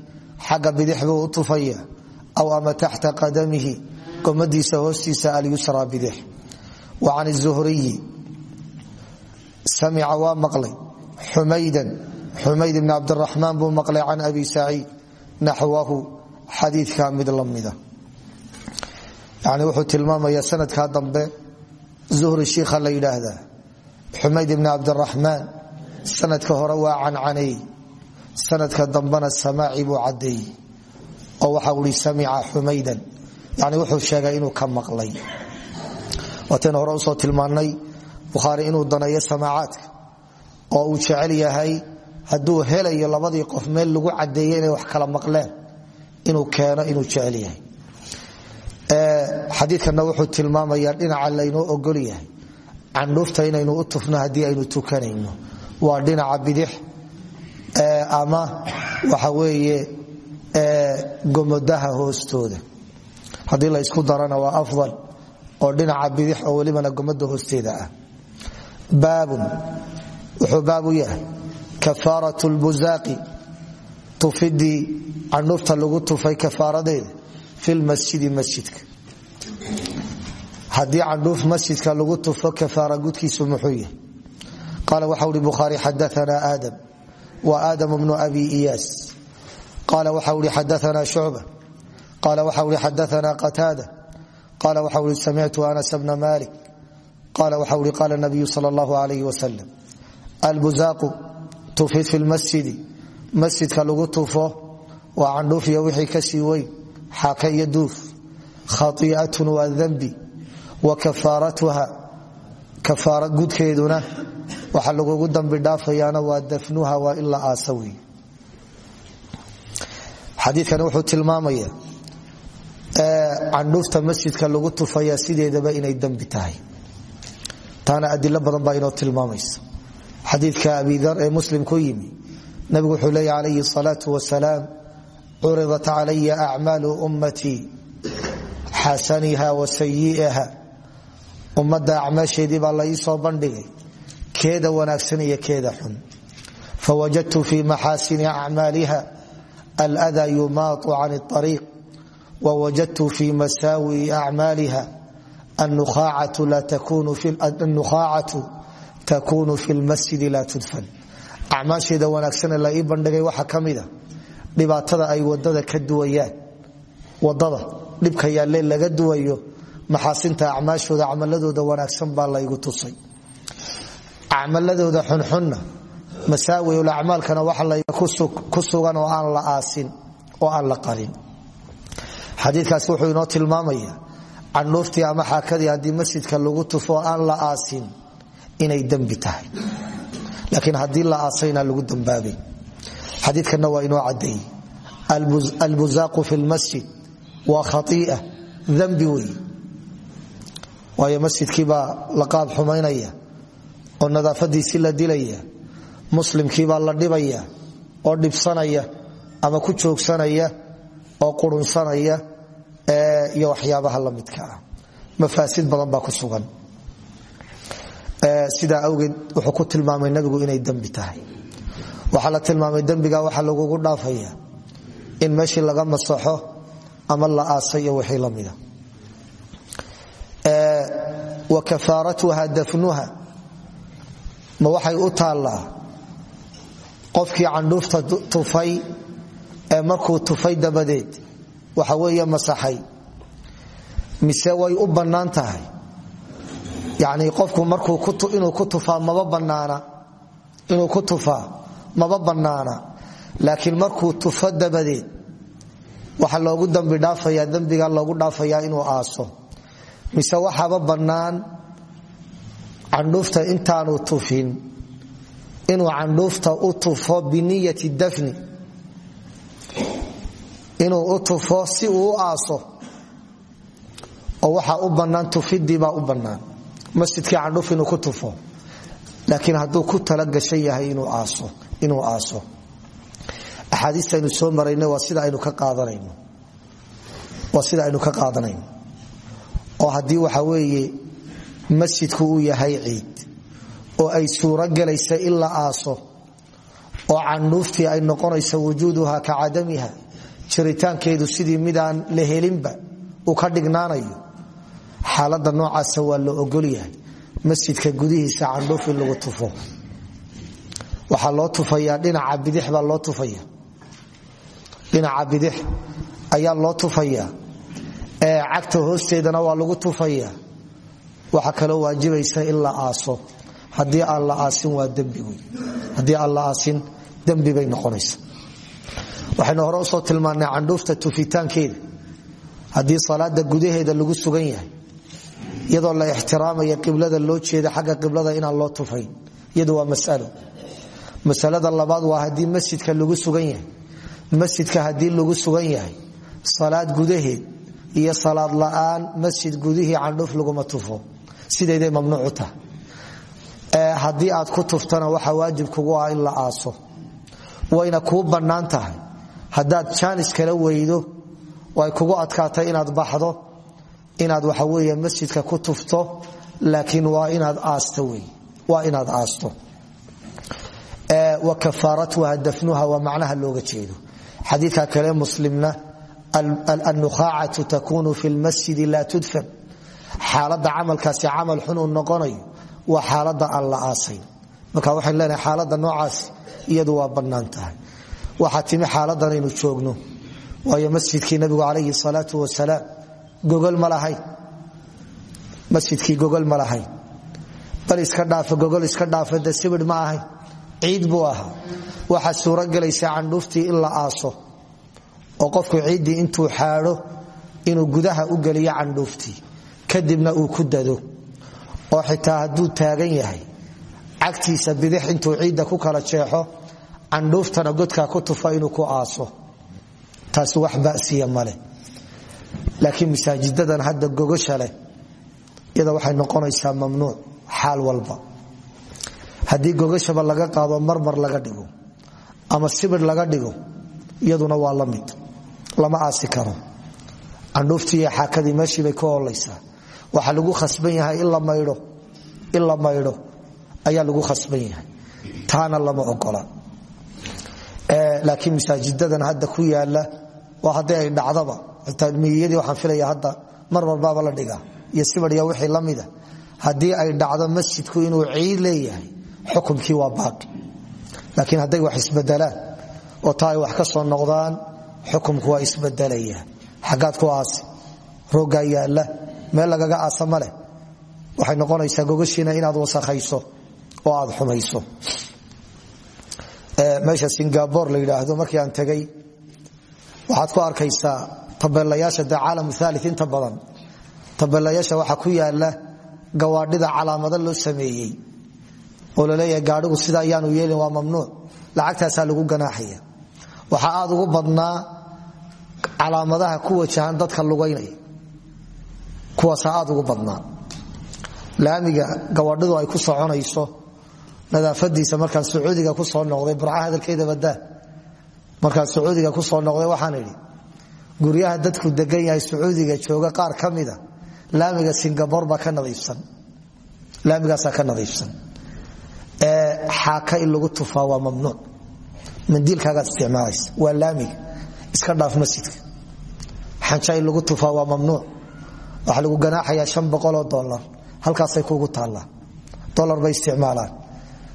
A: xagga bidix buu u tufaya aw ama taxta qadamihi gomadiisa hoostiisa alyusra bidix wa waa maqlay xumaydan xumayd bni cabdiraxmaan buu maqlay can abi saciid naxwahu xadiidka mid lamida yani wuxuu tilmaamaya sanadkaa dambe zuhri shiikha la yidhaahdaa. Xumayd bni cabdiraxmaan sanadka hore waa cancaneey sanadka dambena samaaci buu cadeeyey oo waxa ui samica xumaydan yani wuxuu sheegay inuu ka maqlay. Waataynu hore u soo tilmaannay bukhaari inuu daneeyo samaacaadka oo uu jecel yahay hadduu helayo labadii qof meel lagu cadeeye inay wax kala maqleen inuu keeno inuu jecel yahay. Xadiikana wuxuu tilmaamaya dhinaca laynoo ogol yahay. Candhuufta inaynu u tufno haddii aynu tukanayno waa dhinaca bidix. Ama waxa weeye gomodaha hoostooda. Haddii la ysku darana waa afdal oo dhinaca bidix oo welibana gomoda hoosteeda ah. Baabun wuxuu baabu yahay kafaarat lbuzaaqi tufidii candhuufta lagu tufay kafaaradeeda fi lmasjidi masjidka. Haddii candhuuf masjidka lagu tufo kafaara gudkiisu muxuu yahay? Qaala waxa uhi bukhaari xadaana aadam wa aadam bnu abi iyaas. Qaala waxa uhi xadaana shucba. Qaala waxa uhi xadaana qataada. Qaala waxa uhi samictu anas bna malik qaala waxa uhi qaala nabiyu sal allahu alayh wasalam albuzaaqu tufid fi lmasjidi. Masjidka lagu tufo waa candhuuf iyo wixii ka sii weyn xaaka iyo duuf. Khaiatun waa dembi wa kafaaratuha kafaara gudkeeduna waxa lagugu dambi dhaafayaana waa dafnuha waa in la aasa wey xadiikani wuxuu tilmaamaya candhuufta masjidka lagu tufaya sideedaba inay dembi tahay. Taana adilo badan baa inoo tilmaamaysa xadiidka abidar ee muslim ku yimi. Nabigu wuxuu leeya calayhi salaau wasalaam curidat calaya acmaalu ummatii xasaniha wa sayiiha ummadda acmaasheedii baa la bandhigay keeda wanaagsan iyo keeda xun. Fawajadtu fii maxaasini acmaaliha alda yumaatu can ariiq wawajadtu fii masaawi'i acmaaliha annuhaacatu takunu fi lmasjidi laa tudfan. Acmaasheeda wanaagsane la ii bandhigay waxaa ka mida dhibaatada ay waddada ka duwayaan. Wadada dhibka yaalle laga duwayo maxaasinta acmaashooda camaladooda wanaagsan baa laygu tusay. Acmaladooda xunxunna masaawiul acmaalkana waxa la ku sugan oo aan la aasin oo aan la qalin. Xadiikaasi wuxuu inoo tilmaamaya canuuftii ama xaakadii haddii masjidka lagu tufo aan la aasin inay dembi tahay. Laakiin haddii la aasayna lagu dambaabay xadiikana waa inoo cadeeyey albuzaaqu fi lmasjid waa khaiia dembi wey waayo masjidkiibaa la qaab xumaynaya oo nadaafadiisii la dilaya muslimkiibaa la dhibaya oo dhibsanaya ama ku joogsanaya oo qurunsanaya iyo waxyaabaha la midka ah. Badan baa ku sugan sidaa awgeed wuxuu ku tilmaamay nabigu inay dembi tahay. Waxaa la tilmaamay dembiga waxaa lagugu dhaafaya in meeshii laga masaxo ama la aasay iyo wixii lamida wa kafaaratuha dafnuha. Ma waxay u taallaa qofkii candhuufta tufay ee markuu tufay dabadeed waxa weeye masaxay. Mise way u bannaan tahay yacnii qofku markuu inuu ku tufaa maba bannaana. Laakiin markuu tufo dabadeed waxaa loogu dambi dhaafayaa dembiga loogu dhaafayaa inuu aaso. Mise waxaaba bannaan candhuufta intaanu tufin. Inuu candhuufta u tufo biniyati dafni. Inuu u tufo si uu aaso. Oo waxaa u bannaan tufidiibaa u bannaan masjidkii candhuuf inuu ku tufo. Laakiin hadduu ku talagashan yahay inuu aaso axaadiistaynu soo marayna waa sida aynu ka qaadanayno. Oo haddii waxa weeye masjidku uu yahay ciid oo ay suuro gelaysa in la aaso oo candhuuftii ay noqonayso wujuuduha ka cadamiha jiritaankeedu sidii midaan la helinba uu ka dhignaanayo xaalada noocaasa waa la ogolyahay masjidka gudihiisa candhuuf in lagu tufo. Waxaa loo tufayaa dhinaca bidix loo tufaya dhinaca bidix ayaa loo tufayaa. Ee cagta hoosteedana waa lagu tufaya waxaa kaloo waajibaysa in la aaso. Haddii aan la aasin waa dembi wey haddii aan la aasin dembi bay noqonaysa waxaynu hore u soo tilmaannay candhuufta tufitaankeeda. Haddii salaada gudaheeda lagu sugan yahay iyadoo la ixtiraamaya qiblada loo jeeda xagga qiblada inaan loo tufayn. Iyadu waa masalo. Masalada labaad waa haddii masjidka lagu sugan yahay. Masjidka haddii lagu sugan yahay salaad gudaheed iyo salaad la'aan masjid gudihii candhuuf laguma tufo. Sidayday mamnuucu tahay. Haddii aad ku tuftana waxaa waajib kugu ah in la aaso. Wayna kuu bannaan tahay. Haddaad jaanis kala weydo way kugu adkaatay inaad baxdo inaad waxa weeye masjidka ku tufto laakiin waa inaad aasto wa kafaaratuha dafnuha waa macnaha looga jeedo. Xadiidka kale muslimna annuhaacatu takunu fi lmasjidi laa tudfan. Xaalada camalkaasi camal xun uu noqonayo waa xaalada la aasayn marka waxayn leenahay xaalada noocaas iyadu waa bannaan tahay. Waxaa timi xaaladan joogno. Waayo masjidkii nabigu calayhi salaau wasalaam gogol ma lahayn masjidkii gogol bal iska dhaafa gogol iska dhaafa de ma ahayn ciid buu ahaa. Waxaa suurogelaysa candhuuftii in la aaso. Oo qofku ciiddii intuu xaadho inuu gudaha u geliyo candhuuftii kadibna uu ku dado. Oo xitaa hadduu taagan yahay cagtiisa bidix intuu ciidda ku kala jeexo candhuuftana godkaa ku tufa inuu ku aaso. Taasi wax basiya male laakiin masaajidadan hadda gogosha leh iyada waxay noqonaysaa mamnuuc xaal walba. Haddii gogashaba laga qaado marmar laga dhigo ama sibir laga dhigo iyaduna waa la mid. Lama aasi karo. Candhuuftii xaakadii meeshiibay ka oolaysaa waxaa lagu khasban yahay in la maydho ayaa lagu khasban yahay. Taana lama ogola. Laakiin masaajidadan hadda ku yaalla waa haddii ay dhacdaba miyadii waxaan filaya hadda mar walbaaba la dhigaa. Iyo sibirya wixii la mida haddii ay dhacdo masjidku inuu ciid leeyahay xukumkii waa baaqi. Laakiin hadday wax isbedelaan oo taa wax ka soo noqdaan xukumku waa isbedelaya xaggaad ku aasi roogaa meel lagaga aasa waxay noqonaysaa gogashiina inaad wasakhayso oo aad xumayso. Meesha singabor la yidhaahdo markii aan tegay waxaad ku arkaysaa tabeelayaasha de caalam aali inta badan tabeelayaasha waxaa ku yaalla gawaadhida calaamado loo sameeyey oo la leeyahay gaadhigu sida ayaanu yeelin waa mamnuuc. Lacagtaasaa lagu ganaaxaya. Waxaa aad ugu badnaa calaamadaha ku wajahan dadka lugaynaya. Kuwaasaa aad ugu badnaa. Laamiga gawaadhidu ay ku soconayso nadaafadiisa markaan sacuudiga ku soo noqday burca hadalkeeda badaa markaan sacuudiga ku soo noqday waxaan idhi guryaha dadku degan yahay sacuudiga jooga qaar ka mida laamiga singabor baa ka nadiifsan. Laamigaasaa ka nadiifsan. Xaaka in lagu tufaa waa mamnuuc. Mandiilkaagaad isticmaalaysa. Waa laamiga iska dhaaf masjidka xanja lagu tufaa waa mamnuuc. Waxaa lagu ganaaxayaa an boqoloo dolar halkaasay kuugu taallaa. Dolar bay isticmaalaan.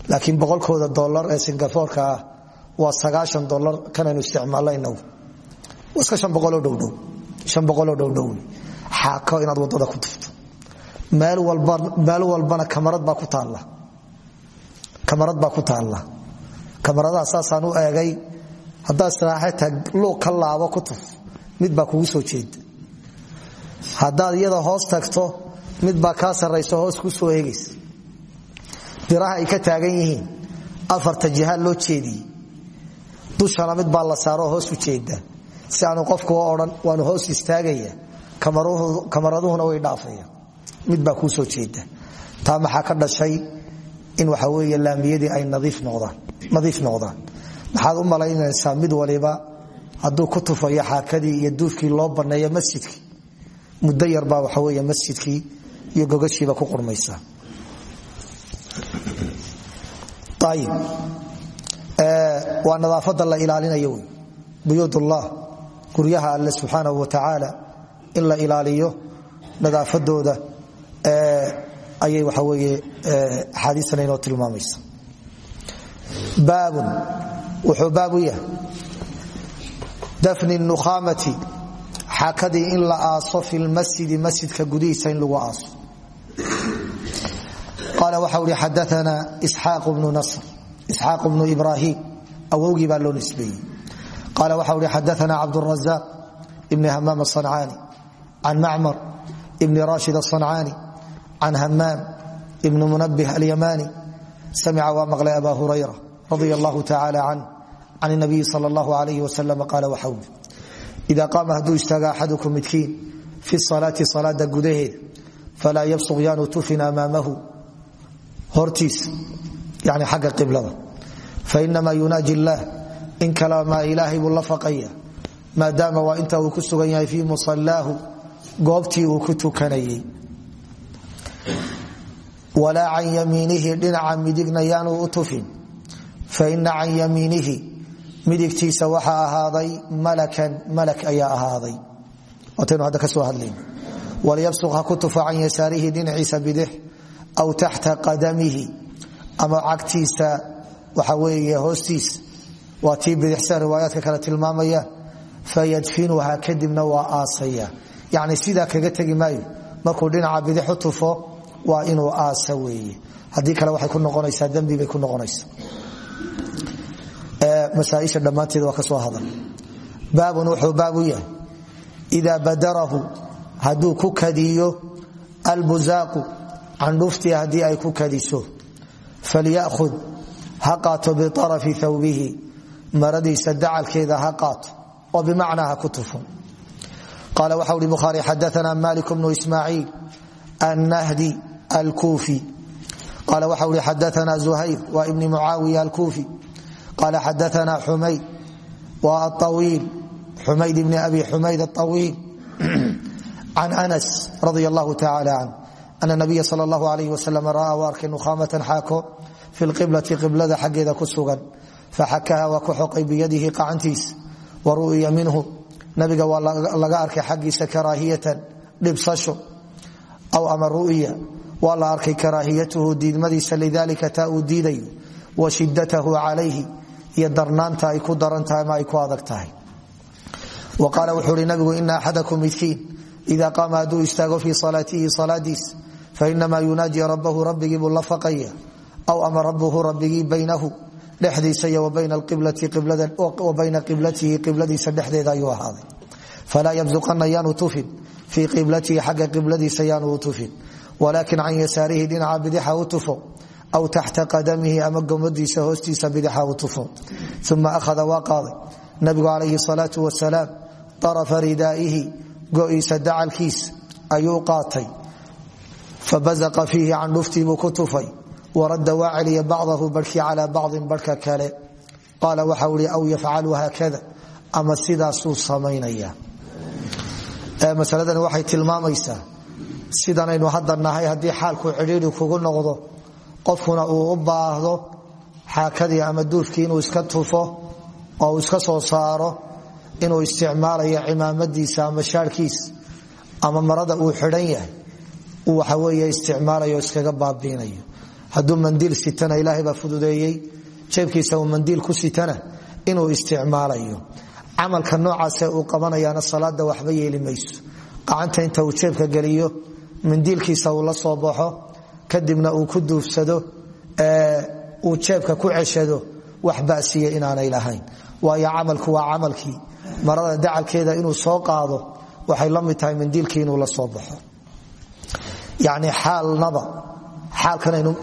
A: Laakiin boqolkooda dolar ee singaboreka ah waa sagaaan dolar kanaynu isticmaalno inagu iska an boqoloo dhowdhow. An boqoloo dhowdhow. Xaako inaad waddada ku tufto. Meel walbana kamarad baa ku taalla. Kamaradaha saasaan u eegay haddaad israaxata luuq ka laabo ku tuf mid baa kugu soo jeeda haddaad iyada hoos tagto mid baa kaa sarrayso hoos ku soo eegaysa biraha ay ka taagan yihiin afarta jihaad loo jeediyey. Dushana mid baa la saaroo hoos u jeeda si aanu qofku odhan waanu hoos istaagaya. Kamaraduhuna way dhaafaya. Mid baa kuu soo jeeda. Taa maxaa ka dhashay in waxa weeye laamiyadii ay nadiif noqdaan maxaad u malaynaysaa mid waliba hadduu ku tufayo xaakadii iyo duufkii loo banneeyo masjidkii. Muddo yarbaa waxa weeye masjidkii iyo gogashiiba ku qurmaysa. Waa nadaafada la ilaalinayo wey buyuudullah guryaha alle subxaanahu wa tacaala in la ilaaliyo nadaafadooda ayay waxa weeye axaadiistan inoo tilmaamaysa. Baabun wuxuu baab yahay dafni nukhaamati xaakadii in la aaso fi lmasjidi masjidka gudihiisa in lagu aaso. Qaala waxa uhi xadaana isxaaq bnu nasr isxaaq bnu ibrahim awowgii baa loo qaala waxa uhi xadaana cabdurazaq ibni hamaam asancaani can macmar ibni rashid asancaani can hamaam ibni munabih alyamani samica waa maqlay aba hurayra radia allahu tacaala can can nabiyi sal allahu alayh wasalam qaala waxa uli ida qaama hadduu istaaga axadukum midkiin fi salaati salaada gudaheeda falaa yabsuq yaanu tufin amaamahu hortiisa yani xagga qiblada fainamaa yunaaji illaah in kalamaa ilaahay buu la faqaya maadaama waa inta uu ku sugan yahay fii musalaahu goobtii uu ku tukanayey walaa can yamiinihi dhinaca midigna yaanu u tufin faina can yamiinihi midigtiisa waxaa ahaaday malakan malak ayaa ahaaday. Wataynu hadda ka soo hadlayn. Walyabsuq ha ku tufo can yasaarihi dhinaciisa aw taxta qadamihi ama cagtiisa waxa weeye hoostiisa waa tii bidixsa riwaayaadka kale tilmaamaya fayadfinuha kadibna waa aasaya. Yacni sidaa kaga tegi maayo markuu dhinaca bidix u tufo waa inuu aasa weeye. Haddii kale waxay ku noqonaysaa dembi bay ku noqonaysaa. Masaaisha dhammaanteed waa ka soo hadal. Baabun wuxuu baab u yahay. Idaa badarahu hadduu ku kadiyo maradiisa dacalkeeda ha qaato oo bimacnaa ha ku tufo. Qaala waxa uhi bukhaari xadaana malik bnu ismaaciil annahdi alkuufi. Qaala waxa uhi xadaana zuhayr waa ibni mucaawiya alkuufi. Qaala xadaana xumayd waa awiil xumayd ibni abi xumayd aawiil can anas radia allahu tacala can ana nabiya sal allahu alayh wasalam ra'aa u arkay nukhaamatan xaako fi lqiblati qiblada xaggeeda ku sugan faxakaha waa ku xoqay biyadihi qacantiisa wa ru'ya minhu nabiga waa laga arkay xaggiisa karaahiyatan dhibsasho aw ama ru'ya waa la arkay karaahiyatuhu diidmadiisa lidalika taa uu diidayo wa shidatahu calayhi iyo darnaanta ay ku daran tahay ama ay ku adag tahay wa qaala wuxuu uhi nabigu ina axadakum midkiin ida qaama hadduu istaago fii salaatihi salaadiis fainamaa yunaaji rabbahu rabbigii buu la faqaya aw ama rabuhu rabbigii baynahu dhexdiisa iyo wa bayna qiblatihi qibladiisa dhexdeeda ayuu ahaaday. Falaa yabsuqana yaanu tufin fii qiblatihi xagga qibladiisa yaanu tufin. Walaakin can yasaarihi dhinaca bidixa u tufo aw taxta qadamihi ama gomadiisa hoostiisa bidixa u tufo. Uma ahada waa qaaday. Nabigu calayhi salaau wasalaam arafa ridaa'ihi go'iisa dacalkiis ayuu qaatay. Fabazaqa fiihi candhuftiibuu ku tufay waradda waa celiya bacdahu barhkii calaa bacdin barhka kale. Qaala waxau ihi aw yafcalu haakada ama sidaasuu samaynaya masaladani waxay tilmaamaysaa sidanaynu hadda nahay haddii xaalku cidhiidhi kugu noqdo qofkuna uu u baahdo xaakadii ama duufkii inuu iska tufo oo uu iska soo saaro inuu isticmaalayo cimaamadiisa ama shaarkiis ama marada uu xidhan hadduu mandiil sitana ilaahay baa fududeeyey jeebkiisa uu mandiil ku sitana inuu isticmaalayo. Camalka noocaase uu qabanayaana salaada waxba yeeli mayso. Inta uu jeebka geliyo mandiilkiisa uu la soo baxo kadibna uu ku duufsado uu jeebka ku ceshado wax basiya inaanay lahayn. Waayo camalku waa camalkii. Marada dacalkeeda inuu soo qaado waxay la mid tahay mandiilkii inuu la soo baxo. Yani xaalnaba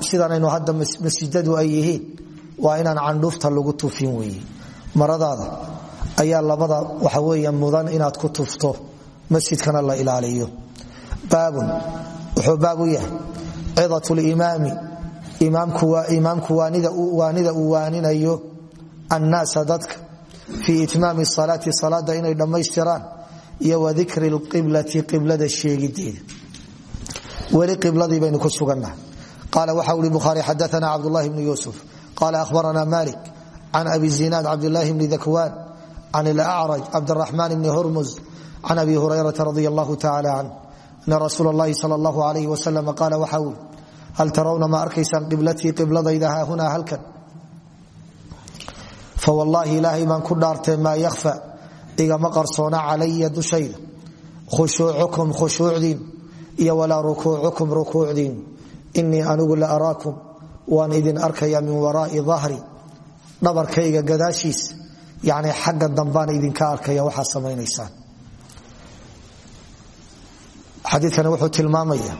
A: sidanaynu hadda masjidadu ay yihiin waa inaan candhuufta lagu tufin weye maradaada ayaa labada waxa weya mudan inaad ku tufto masjidkana la ilaaliyo. Baabun wuxuu baab u yahay cidat limaami imaamku waanida uu waaninayo annaasa dadka fii itmaami salaati salaada inay dhammaystiraan iyo wa dikri lqiblati qiblada sheegideeda. Weli qibladii baynu ku sugannaha qaala waxa uri bukhaari xadaana cabdulahi bni yuusuf qaala ahbarana malik can abi zinaad cabdilaahi bni dakwaan can ilacraj cabdiraxmaan bni hurmuz can abi hurayrata radi allahu tacala canh ana rasuul اllahi sal اllahu alayh wasalam qaala waxa uri hal tarawna ma arkaysaan qiblatii qibladayda haahunaa halkan fawallaahi ilaahay baan ku dhaartay maa yakhfa igama qarsoona calaya dushayda khushuucukum khushuucdiin iyo walaa rukuucukum rukuucdiin inii anigu la araakum. Waan idin arkaya min waraai dahri dhabarkayga gadaashiis. Yani xagga dambaan idinka arkaya waxaa samaynaysaan. Xadiikani wuxuu tilmaamaya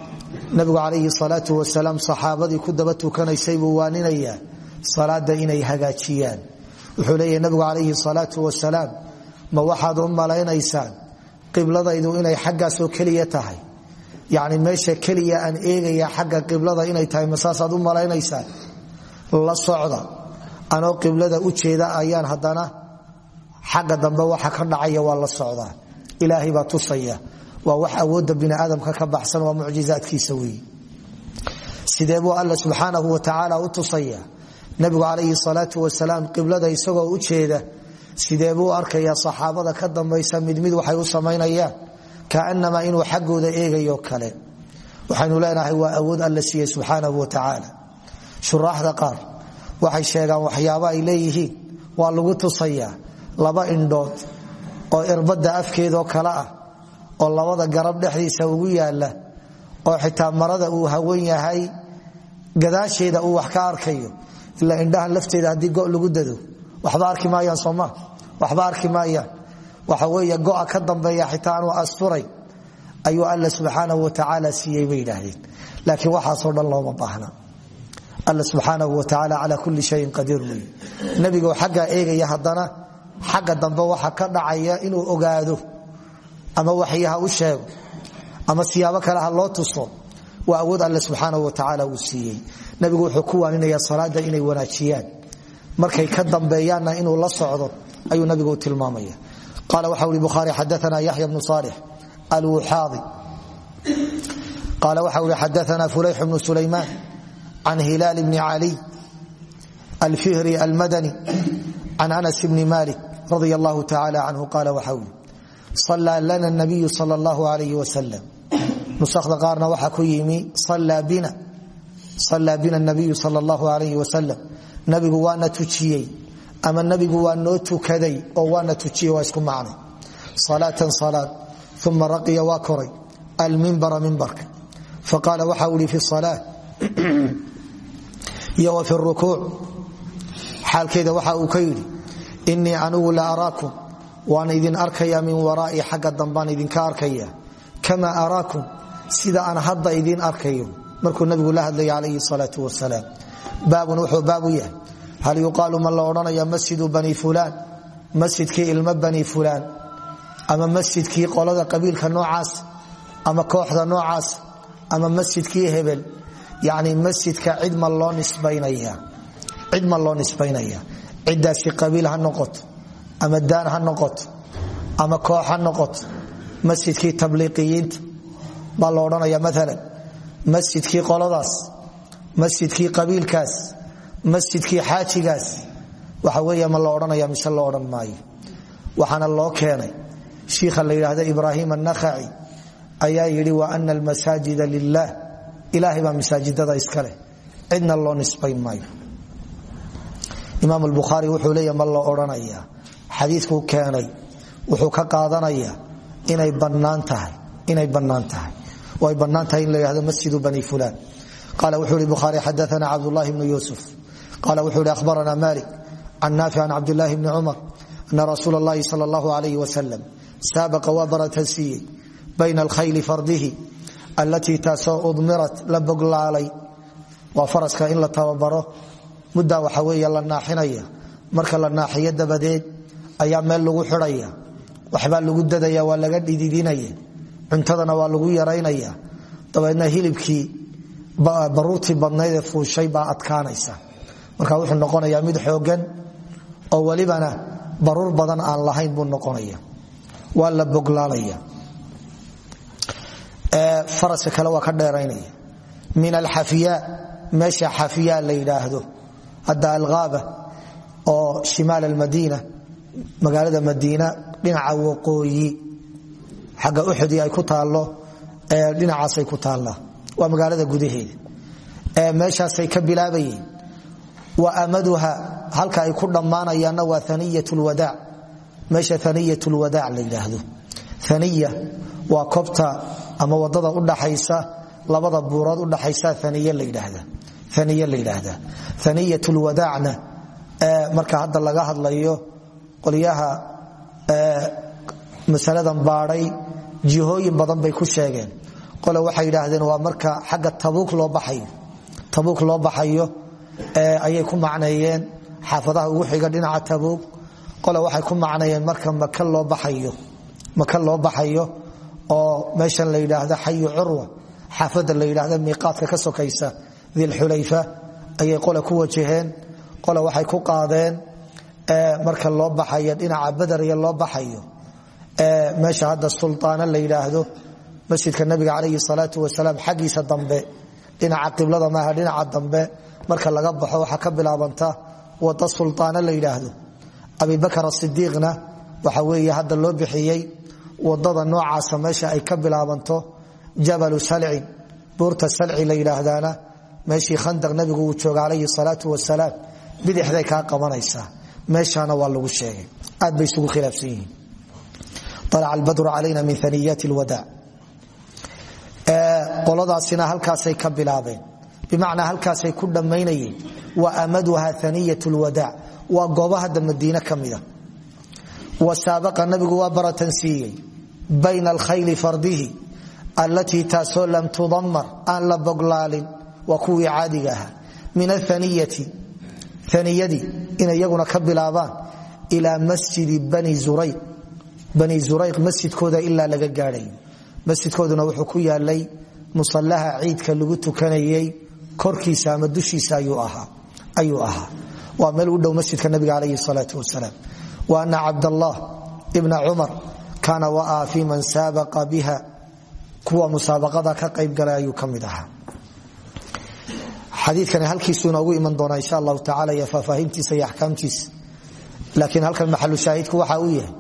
A: nabigu calayhi salaau wasalaam saxaabadii ku daba tukanaysay buu waaninayaa salaada inay hagaajiyaan. Wuxuu leeyahy nabigu calayhi salaau wasalaam ma waxaad u malaynaysaan qibladaydu inay xaggaasoo keliya tahay yani meesha keliya aan eegaya xagga qiblada inay tahay masaasaad u malaynaysaan la socda. Anoo qiblada u jeeda ayaan haddana xagga dambe waxa ka dhacaya waa la socdaa ilaahay baa tusaya. Waa wax awoodda biniaadamka ka baxsan waa mucjizaadkiisa weeye sidee buu alla subxaanahu wa tacaala u tusaya? Nabigu calayhi salaatu wasalaam qiblada isagoo u jeeda. Sidee buu arkayaa saxaabada ka dambaysa mid mid waxay u samaynayaan kaanamaa inuu xaggooda eegayo kale waxaynu leenahay waa awood alla siiyey subxaanahu wa tacaala shuraaxda qaar waxay sheegaan waxyaaba ay leeyihiin waa lagu tusayaa laba indhood oo irbadda afkeedoo kale ah oo labada garab dhexdiisa ugu yaalla oo xitaa marada uu hawan yahay gadaasheeda uu wax ka arkayo ilaa indhahan lafteeda haddii go lagu dado waxba arki maayaan sooma waxba arki maayaan waxa weeye go'a ka dambeeya xitaa anuu asturay ayuu alla subxaanahu wa tacaala siiyey bay yidhaahdeen. Laakiin waxaasoo dhan looma baahna. Alla subxaanahu wa tacaala calaa kulli shayin qadiir wey nebigoo eegaya haddana xagga dambe waxa ka dhacaya inuu ogaado ama waxyaha u sheego ama siyaabo kale ha loo tuso waa awood alle subxaanahu wa tacaala uu siiyey. Nabigu wuxuu ku waaninaya salaada inay wanaajiyaan. Markay ka dambeeyaanna inuu la socdo ayuu nabigu u qaal waxa i buhaari xadaana yaxya bnu salix alwuxaadi qaal waxa i xadaana fulayx bnu sulaymaan can hilaal bni caliy alfihri almadani can anas bni malik radi allahu tacala canhu qaal waxau i sallaa lana nabiyu sal اllahu alayh wasalam nusakda qaarna waxaa ku yimi sallaa bina nabiyu sal اllahu alayh wasalam nabigu waana tujiyey ama nabigu waa noo tukaday oo waana tujiyey waa isku macnay. Salaatan salaad uma raqiya waa koray. Almimbara mimbarka faqaala waxa ui fi salaa iyo wa fi rukuuc xaalkeeda waxa uu ka yidhi innii anigu la araakum. Waan idin arkaya min waraa'i xagga dambaan idinka arkaya kama araakum sida aan hadda idiin arkayo. Markuu nabigu la hadlaya calayhi salaau wasalaam. Baabun wuxuu baabu yahay hal yuqaalu ma la odhanaya masjidu bani fulaan masjidkii ilmo bani fulaan ama masjidkii qolada qabiilka noocaas ama kooxda noocaas ama masjidkii hebel yani masjidka cid ma loo nisbaynaya ciddaasi qabiil ha noqoto ama daan ha noqoto ama koox ha noqoto masjidkii tabliiqiyiinta baa la odhanaya maalan masjidkii qoladaas masjidkii qabiilkaas masjidkii xaajigaas. Waxa weya ma la odhanaya mise lo odhan maayo. Waxaana loo keenay shiikha la yidhaahda ibraahim annakhaci ayaa yidhi wa ana almasaajida lilah ilaahay baa masaajidada iskaleh cidna loo nisbayn maayo. Imaam albukhaari wuxuu leeya ma la odhanaya xadiikuu keenay wuxuu ka qaadanaya inay bannaan inay bannaan tahay. Oo in la yidhahdo masjidu bani fulan qaala wuxuu ihi bukhaari xadaana cabdullahi bnu yuusuf qaala wuxuu ihi ahbarana malik can naafic can cabdillahi bni cumar ana rasuula اllahi sal اllahu alayh wasalam saabaqa waa baratansiiyey bayna alkhayli fardihi allatii taasoo udmirat la boglaalay waa faraska in la tababaro muddaa waxa weeye la naaxinaya marka la naaxiyo dabadeed ayaa meel lagu xidhaya waxbaa lagu dadaya waa laga dhididinaya cuntadana waa lagu yaraynaya dabeedna hilibkii marka wuxuu noqonayaa mid xoogan oo welibana baruur badan aan lahayn buu noqonaya waa la boglaalaya. Faraska kale waa ka dheeraynaya. Min alxafiya meesha xafiya la yidhaahdo. Hadda alhaaba oo shimaal almadiina magaalada madiina dhinaca waqooyi xagga uxudi ay ku taallo dhinacaasay ku taallaa waa magaalada gudaheeda. Meeshaasay ka bilaabayeen amaduha halka ay ku dhammaanayaanna waa aniyat lwadaac meesha aniyat lwadaac la yidhaahdo. Aniya waa ama waddada udhaxaysa labada buurood udhaxaysa aniy la yidhaahdaa aniyat lwadaacna marka hadda laga hadlayo qolyaha masaladan baadhay jihooyin badan bay ku sheegeen. Qole waxay yidhaahdeen waa marka xagga tabuuk loo baxayo ayay ku macneeyeen xaafadaha ugu xiga dhinaca tabuuk. Qole waxay ku macneeyeen marka maka loo baxayo oo meeshan la yidhaahdo xayu curwa xaafadda la yidhaahdo miiqaadka ka sokaysa dilxulayfa ayay qole ku wajaheen. Qole waxay ku qaadeen marka loo baxayo dhinaca badariya loo baxayo meesha hadda sulaano la yidhaahdo masjidka nabiga calayhi salaatu wasalaam xaggiisa dambe dhinaca qiblada maaha dhinaca dambe marka laga baxo waxaa ka bilaabanta wada sulaano la yidhaahdo. Abibakar asidiiqna waxa weeye hadda loo bixiyey waddada noocaasa meesha ay ka bilaabanto jabalu salcin buurta salci la yidhaahdaana meeshii khandaq nabigu uu jooga calayhi salaatu wasalaam bidixday kaa qabanaysaa meeshaana waa lagu sheegay. Aad bay isugu khilaafsan yihiin. Alaca albadru calayna min aniyaati lwadaac qoladaasina halkaasay ka bilaabeen bimacnaa halkaasay ku dhammaynayeen wa amaduha aniyat lwadaac waa gooba hadda madiine ka mida wa saabaqa nabigu waa baratan siiyey bayna alkhayli fardihi allatii taasoo lam tudamar aan la boglaalin waa kuwii caadiga ahaa min aaniyati aniyadii inay iyaguna ka bilaabaan ilaa masjidi bani zurayq masjidkooda ilaa laga gaadhayo masjidkooduna wuxuu ku yaalay musallaha ciidka korkiisa ama dushiisa ayuu ahaa waa meel u dhow masjidka nabiga calayhi salaatu wasalaam. Wa ana cabdallah ibna cumar kaana waaa fi man saabaqa biha. Kuwa musaabaqada ka qaybgalay ayuu ka ahaa. Xadiikani halkiisu inoogu iman doonaa insha allahu tacala iyo faahfaahintiisa iyo axkaamtiisa. Laakiin halkan maxalu shaahidku waxa uu yahay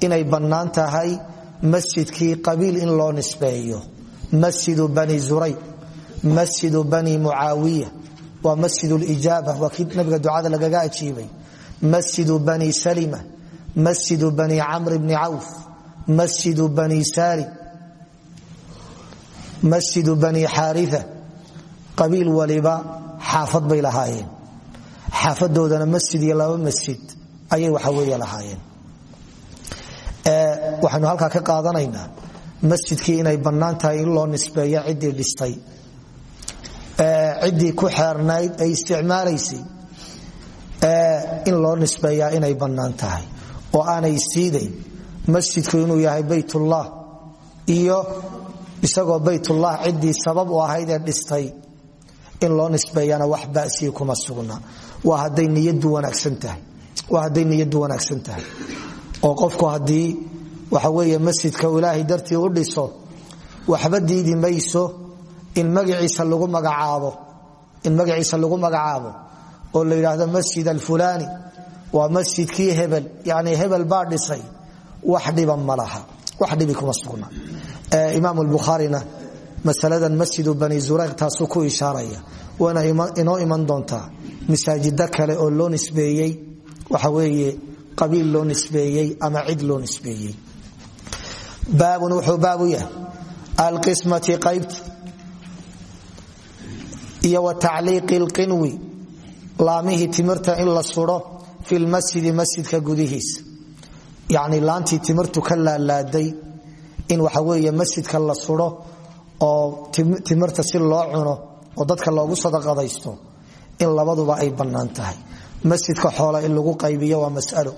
A: inay bannaan tahay masjidkii in loo nisbeeyo. Masjidu bani zurayq masjidu bani mucaawiya waa masjid lijaaba waa kii nabiga ducada lagaga ajiibay. Masjidu bani salima masjidu bani camr bni cawf masjidu bani saari masjidu bani xaaria qabiil waliba xaafad bay lahaayeen. Xaafadoodana masjid iyo laba masjid ayay waxaweeye lahaayeen. Waxaynu halkaa ka qaadanaynaa masjidkii inay bannaan in loo nisbeeyo ciddii dhistay ciddii ku xeernayd ay isticmaalaysay in loo nisbeeyaa inay bannaan oo aanay siidayn masjidku inuu yahay baytullah iyo isagoo baytullah ciddii sabab u ahayd ee dhistay in loo nisbeeyana wax basiya kuma sugna. Waa hadday niyadu wanaagsan tahay. Oo qofku haddii waxa weeye masjidka ilaahay dartii u dhiso waxba diidi mayso in magaciisa lagu magacaabo oo la yidhaahdo masjid alfulani waa masjidkii hebel yani hebel baa dhisay wax dhiba malaha wax dhibi kuma sugna. Imaam bukhaarina masaladan masjidu bani zurayq taasuu ku ishaaraya waana inoo iman doontaa masaajida kale oo loo nisbeeyey waxa weeye qabiil loo nisbeeyey ama cid loo nisbeeyey. Baabun wuxuu baabu yahay alqismati iyo wa tacliiqi lqinwi laamihii timirta in la suro fi lmasjidi masjidka gudihiisa yacni laantii timirtu ka laalaaday in waxa weeye masjidka la suro oo timirta si loo cuno oo dadka loogu sadaqadaysto in labaduba ay bannaan masjidka xoola in lagu qaybiyo waa masalo.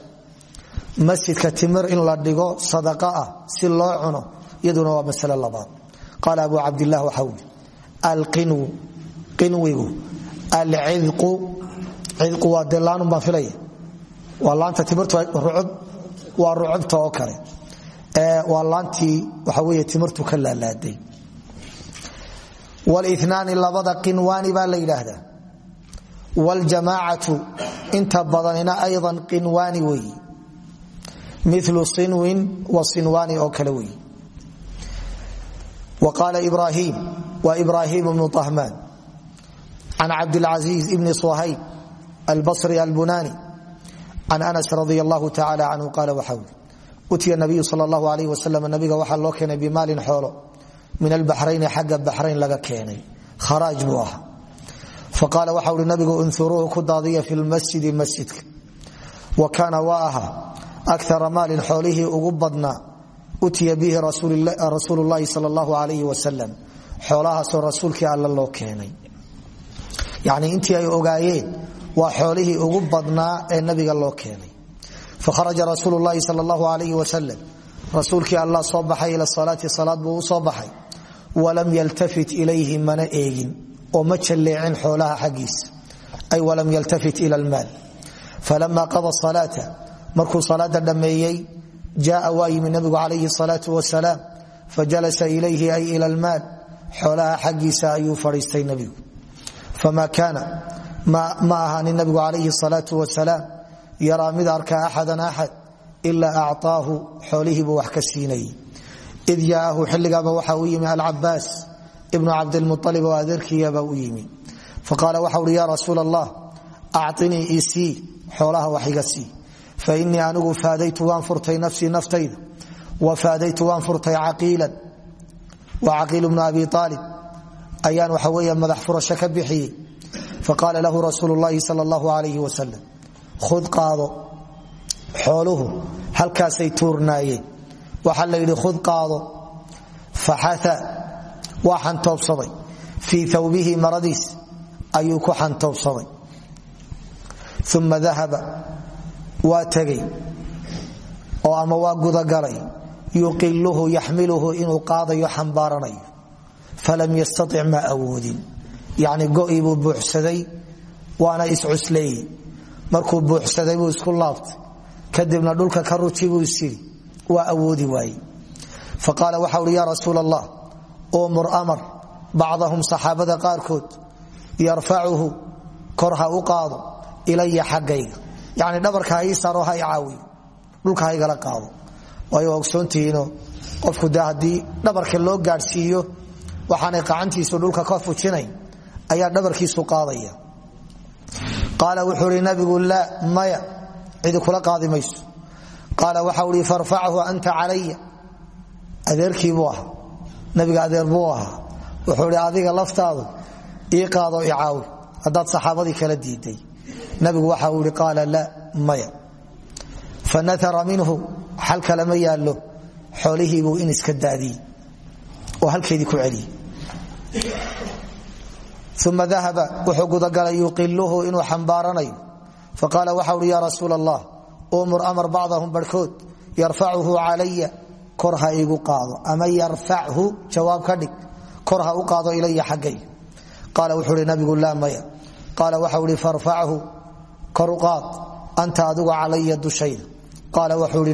A: Masjidka timir in la dhigo sadaqa ah si loo cuno iyaduna waa masalo labaad. Qaala abu cabdilah waxa wii alqinwu qinwigu alcidqu cidqu waa dee laanun baan filaya waa laanta timirtu rucub waa rucubta oo kale. Waa laantii waxa weeye timirtu ka laalaaday wlinaani labada qinwaani baa la yidhaahdaa. Wljamaacatu inta badanina aydan qinwaani weyi milu sinwin wa sinwaani oo kale weyi wa qaala ibrahim wa طahmaan can cabdاlcaزiiz ibni shayb albصri albunani can anas radi allahu tacala canhu qaala waxa ui utiya nabiyu sal اllahu alayh wasalam nabiga waxaa loo keenay bimaalin xoolo min albaxrayni xagga baxrayn laga keenay kharaaj buu ahaa faqaala waxa uhi nabigu unhuruuhu ku daadiya fi lmasjidi masjidka wa kaana waa ahaa akara maalin xoolihii ugu badnaa utiya bihi rasuulu llahi sal allahu alayh wasalam xoolahaasoo rasuulkii alla loo keenay yacnii intii ay ogaayeen waa xoolihii ugu badnaa ee nabiga loo keenay. Fakharaja rasuulu llahi sal allahu alayh wasalam rasuulkii allah soo ila salaati salaad buu u soo baxay. Walam yaltafit ilayhi mana eegin. Oo ma jalleecin xoolaha xaggiisa. Ay walam yaltafit ila almaal. Falama qada salaata markuu salaada dhammeeyey jaaa waa yimi nabigu calayhi salaatu wasalaam fajalasa ilayhi ay ila almaal. Xoolaha xaggiisa ayuu fadhiistay nebigu fama kaana ma ahaanin nabigu calayhi salaatu wasalaam yaraa mid arka axadan axad ilaa acطaahu xoolihiibuu wax ka siinayay id jaaahu xilligaaba waxa u yimi alcabaas ibnu cabdilmualib oo adeerkiiyabaa u yimi. Faqaala waxa uhi ya rasuul allah acطinii isii xoolaha wax iga sii. Fainii anigu faadaytu waan furtay nafsii naftayda wa faadaytu waan furtay caqiilan. Wa caqiil bnu abi aalib ayaan waxa weeye madax furasho ka bixiyey faqaala lahu rasuulu llahi sal allahu alayh wasalam khud qaado xooluhu halkaasay tuurnaayeen. Waxaa la yidhi khud qaado. Faxaa waa xantoobsaday. Fii thawbihi maradiis ayuu ku xantoobsaday. Uma dahaba waa tegay oo ama waa gudagalay yuqiluhu yaxmiluhu inuu qaadayo xambaaranayo falam yastatic ma awoodin. Yacni go'ii buu buuxsaday waana iscusleeyey markuu buuxsaday buu isku laabtay kadibna dhulka ka ruji buu isyidhi waa awoodi waaye faqaala waxa uhi ya rasuul allah umur amar bacdahum saxaabada qaarkood yarfacuhu kor ha u qaado ilaya xaggayga. Yani dhabarka ha ii saaro ha i caawiyo waxaanay qacantiisu dhulka ka fujinayn ayaa dhabarkiisu qaadaya. Qaala wuxuu ihi nabigu laa maya cidi kula qaadi mayso. Qaala waxau ihi farfachu anta calaya. Adeerkii buu ahaa. Nabiga adeer buu ahaa. Wuxuu ihi adiga laftaadu ii qaado icaawi haddaad saxaabadii kala diiday. Nabigu waxa uu ihi qaala la maya. Fanahara minhu xal kalema yaallo. Xoolihiibuu in iska daadiyey. Oo halkeedii ku celiyey uma dahaba wuxuu gudagalay yuqiluhu inuu xambaaranayo faqaala waxa uhi ya rasuul allah umur amar bacdahum barhkood yarfacuhu calaya kor ha igu qaado ama yarfachu jawaab ka dhig kor ha u qaado ilaya xaggay qaala wuxuu hi nabigu laa maya qaala waxau hi farfachu kor u qaad anta adigu calaya dushayda qaala wuxuu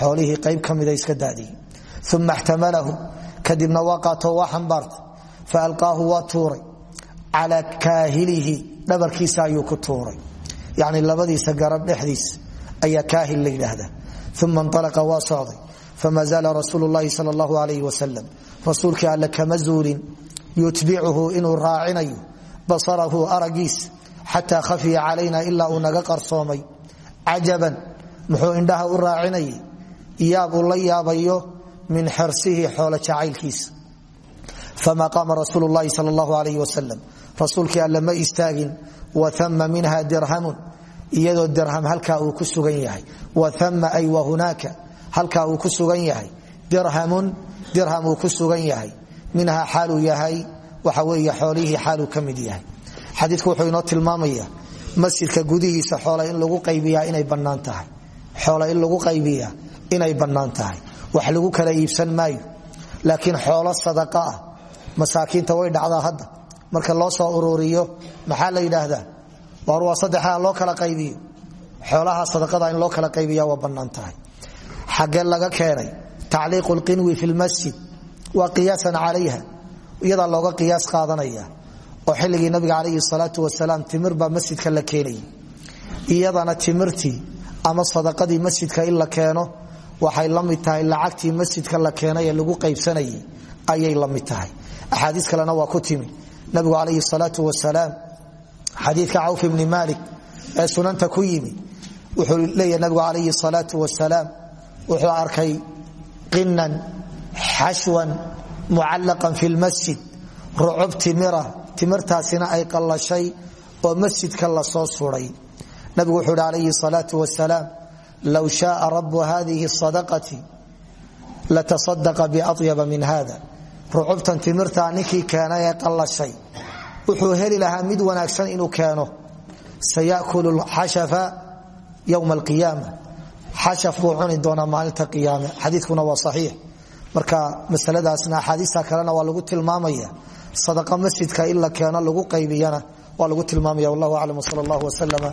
A: xoolihii qayb ka mida iska daadiyey uma xtamalahu kadibna waa qaatoo waa xambaartay. Faalqaahu waa tuuray. Calaa kaahilihi dhabarkiisa ayuu ku tuuray. Yani labadiisa garab dhexdiis ayaa kaahil la yidhaahdaa. Uma nalaqa waa socday. Fama zaala rasuulu llahi sal allahu alayh wasalam rasuulkii alle kama zuulin yutbicuhu inuu raacinayo basarahu aragiis xataa khafiya yaab uu la yaabayo min xirsihi xoolo jacaylkiisa fama qaama rasuulu llahi sal allahu alayh wasalam rasuulkii alle ma istaagin. Minha dirhamun. Iyadoo dirham halkaa uu ku sugan yahay. Waama ay wahunaaka halkaa uu ku sugan yahay. Dirhamun dirham uu ku sugan yahay. Minhaa xaaluu yahay. Waxa weeye xoolihii xaaluu ka yahay. Xadiidku wuxuu inoo tilmaamaya masjidka gudihiisa xoola in lagu qaybiyaa inay bannaan xoola in lagu qaybiyaa inay bannaan tahay. Wax lagu kala iibsan maayo. Laakiin xoolo sadaqa ah way dhacdaa hadda. Marka loo soo ururiyo maxaa la yidhaahdaa? War waa saddexa loo kala qaybiyo. Xoolaha sadaqada in loo kala qaybiya waa bannaan tahay. Xaggee laga keenay tacliiqu lqinwi fi lmasjid waa qiyaasan calayha. Iyadaa looga qiyaas qaadanaya. Oo xilligii nabiga calayhi salaatu wasalaam timir baa masjidka la keenayay iyadana timirtii ama sadaqadii masjidka in la keeno waxay la mid tahay lacagtii masjidka la keenay ee lagu qaybsanayay ayay la mid tahay. Axaadiis kalena waa ku timi. Nabigu calayhi salaatu wasalaam xadiidka cawf ibni maalik ee sunanta ku yimi wuxuu leeyahy nabigu calayhi salaatu wasalaam wuxuu arkay qinan xashwan mucallaqan fi lmasjid rucub timira timirtaasina ay qallashay oo masjidka la soo suray. Nabigu wuxuu hi calayhi wasalaam low shaaa rabu hadihi sadaqati latasadaqa biatyaba min hada rucubtan timirtaa ninkii keenay ee qallashay wuxuu heli lahaa mid wanaagsan inuu keeno sayakulu xashafa ywma alqiyaama xashaf buu cuni doonaa maalinta qiyaame xadiikuna waa saxiix marka masaladaasna axaadiista kalena waa lagu tilmaamaya sadaqa masjidka in la keeno lagu qaybiyana waa lagu tilmaamaya wallahu aclam wsal allah wslama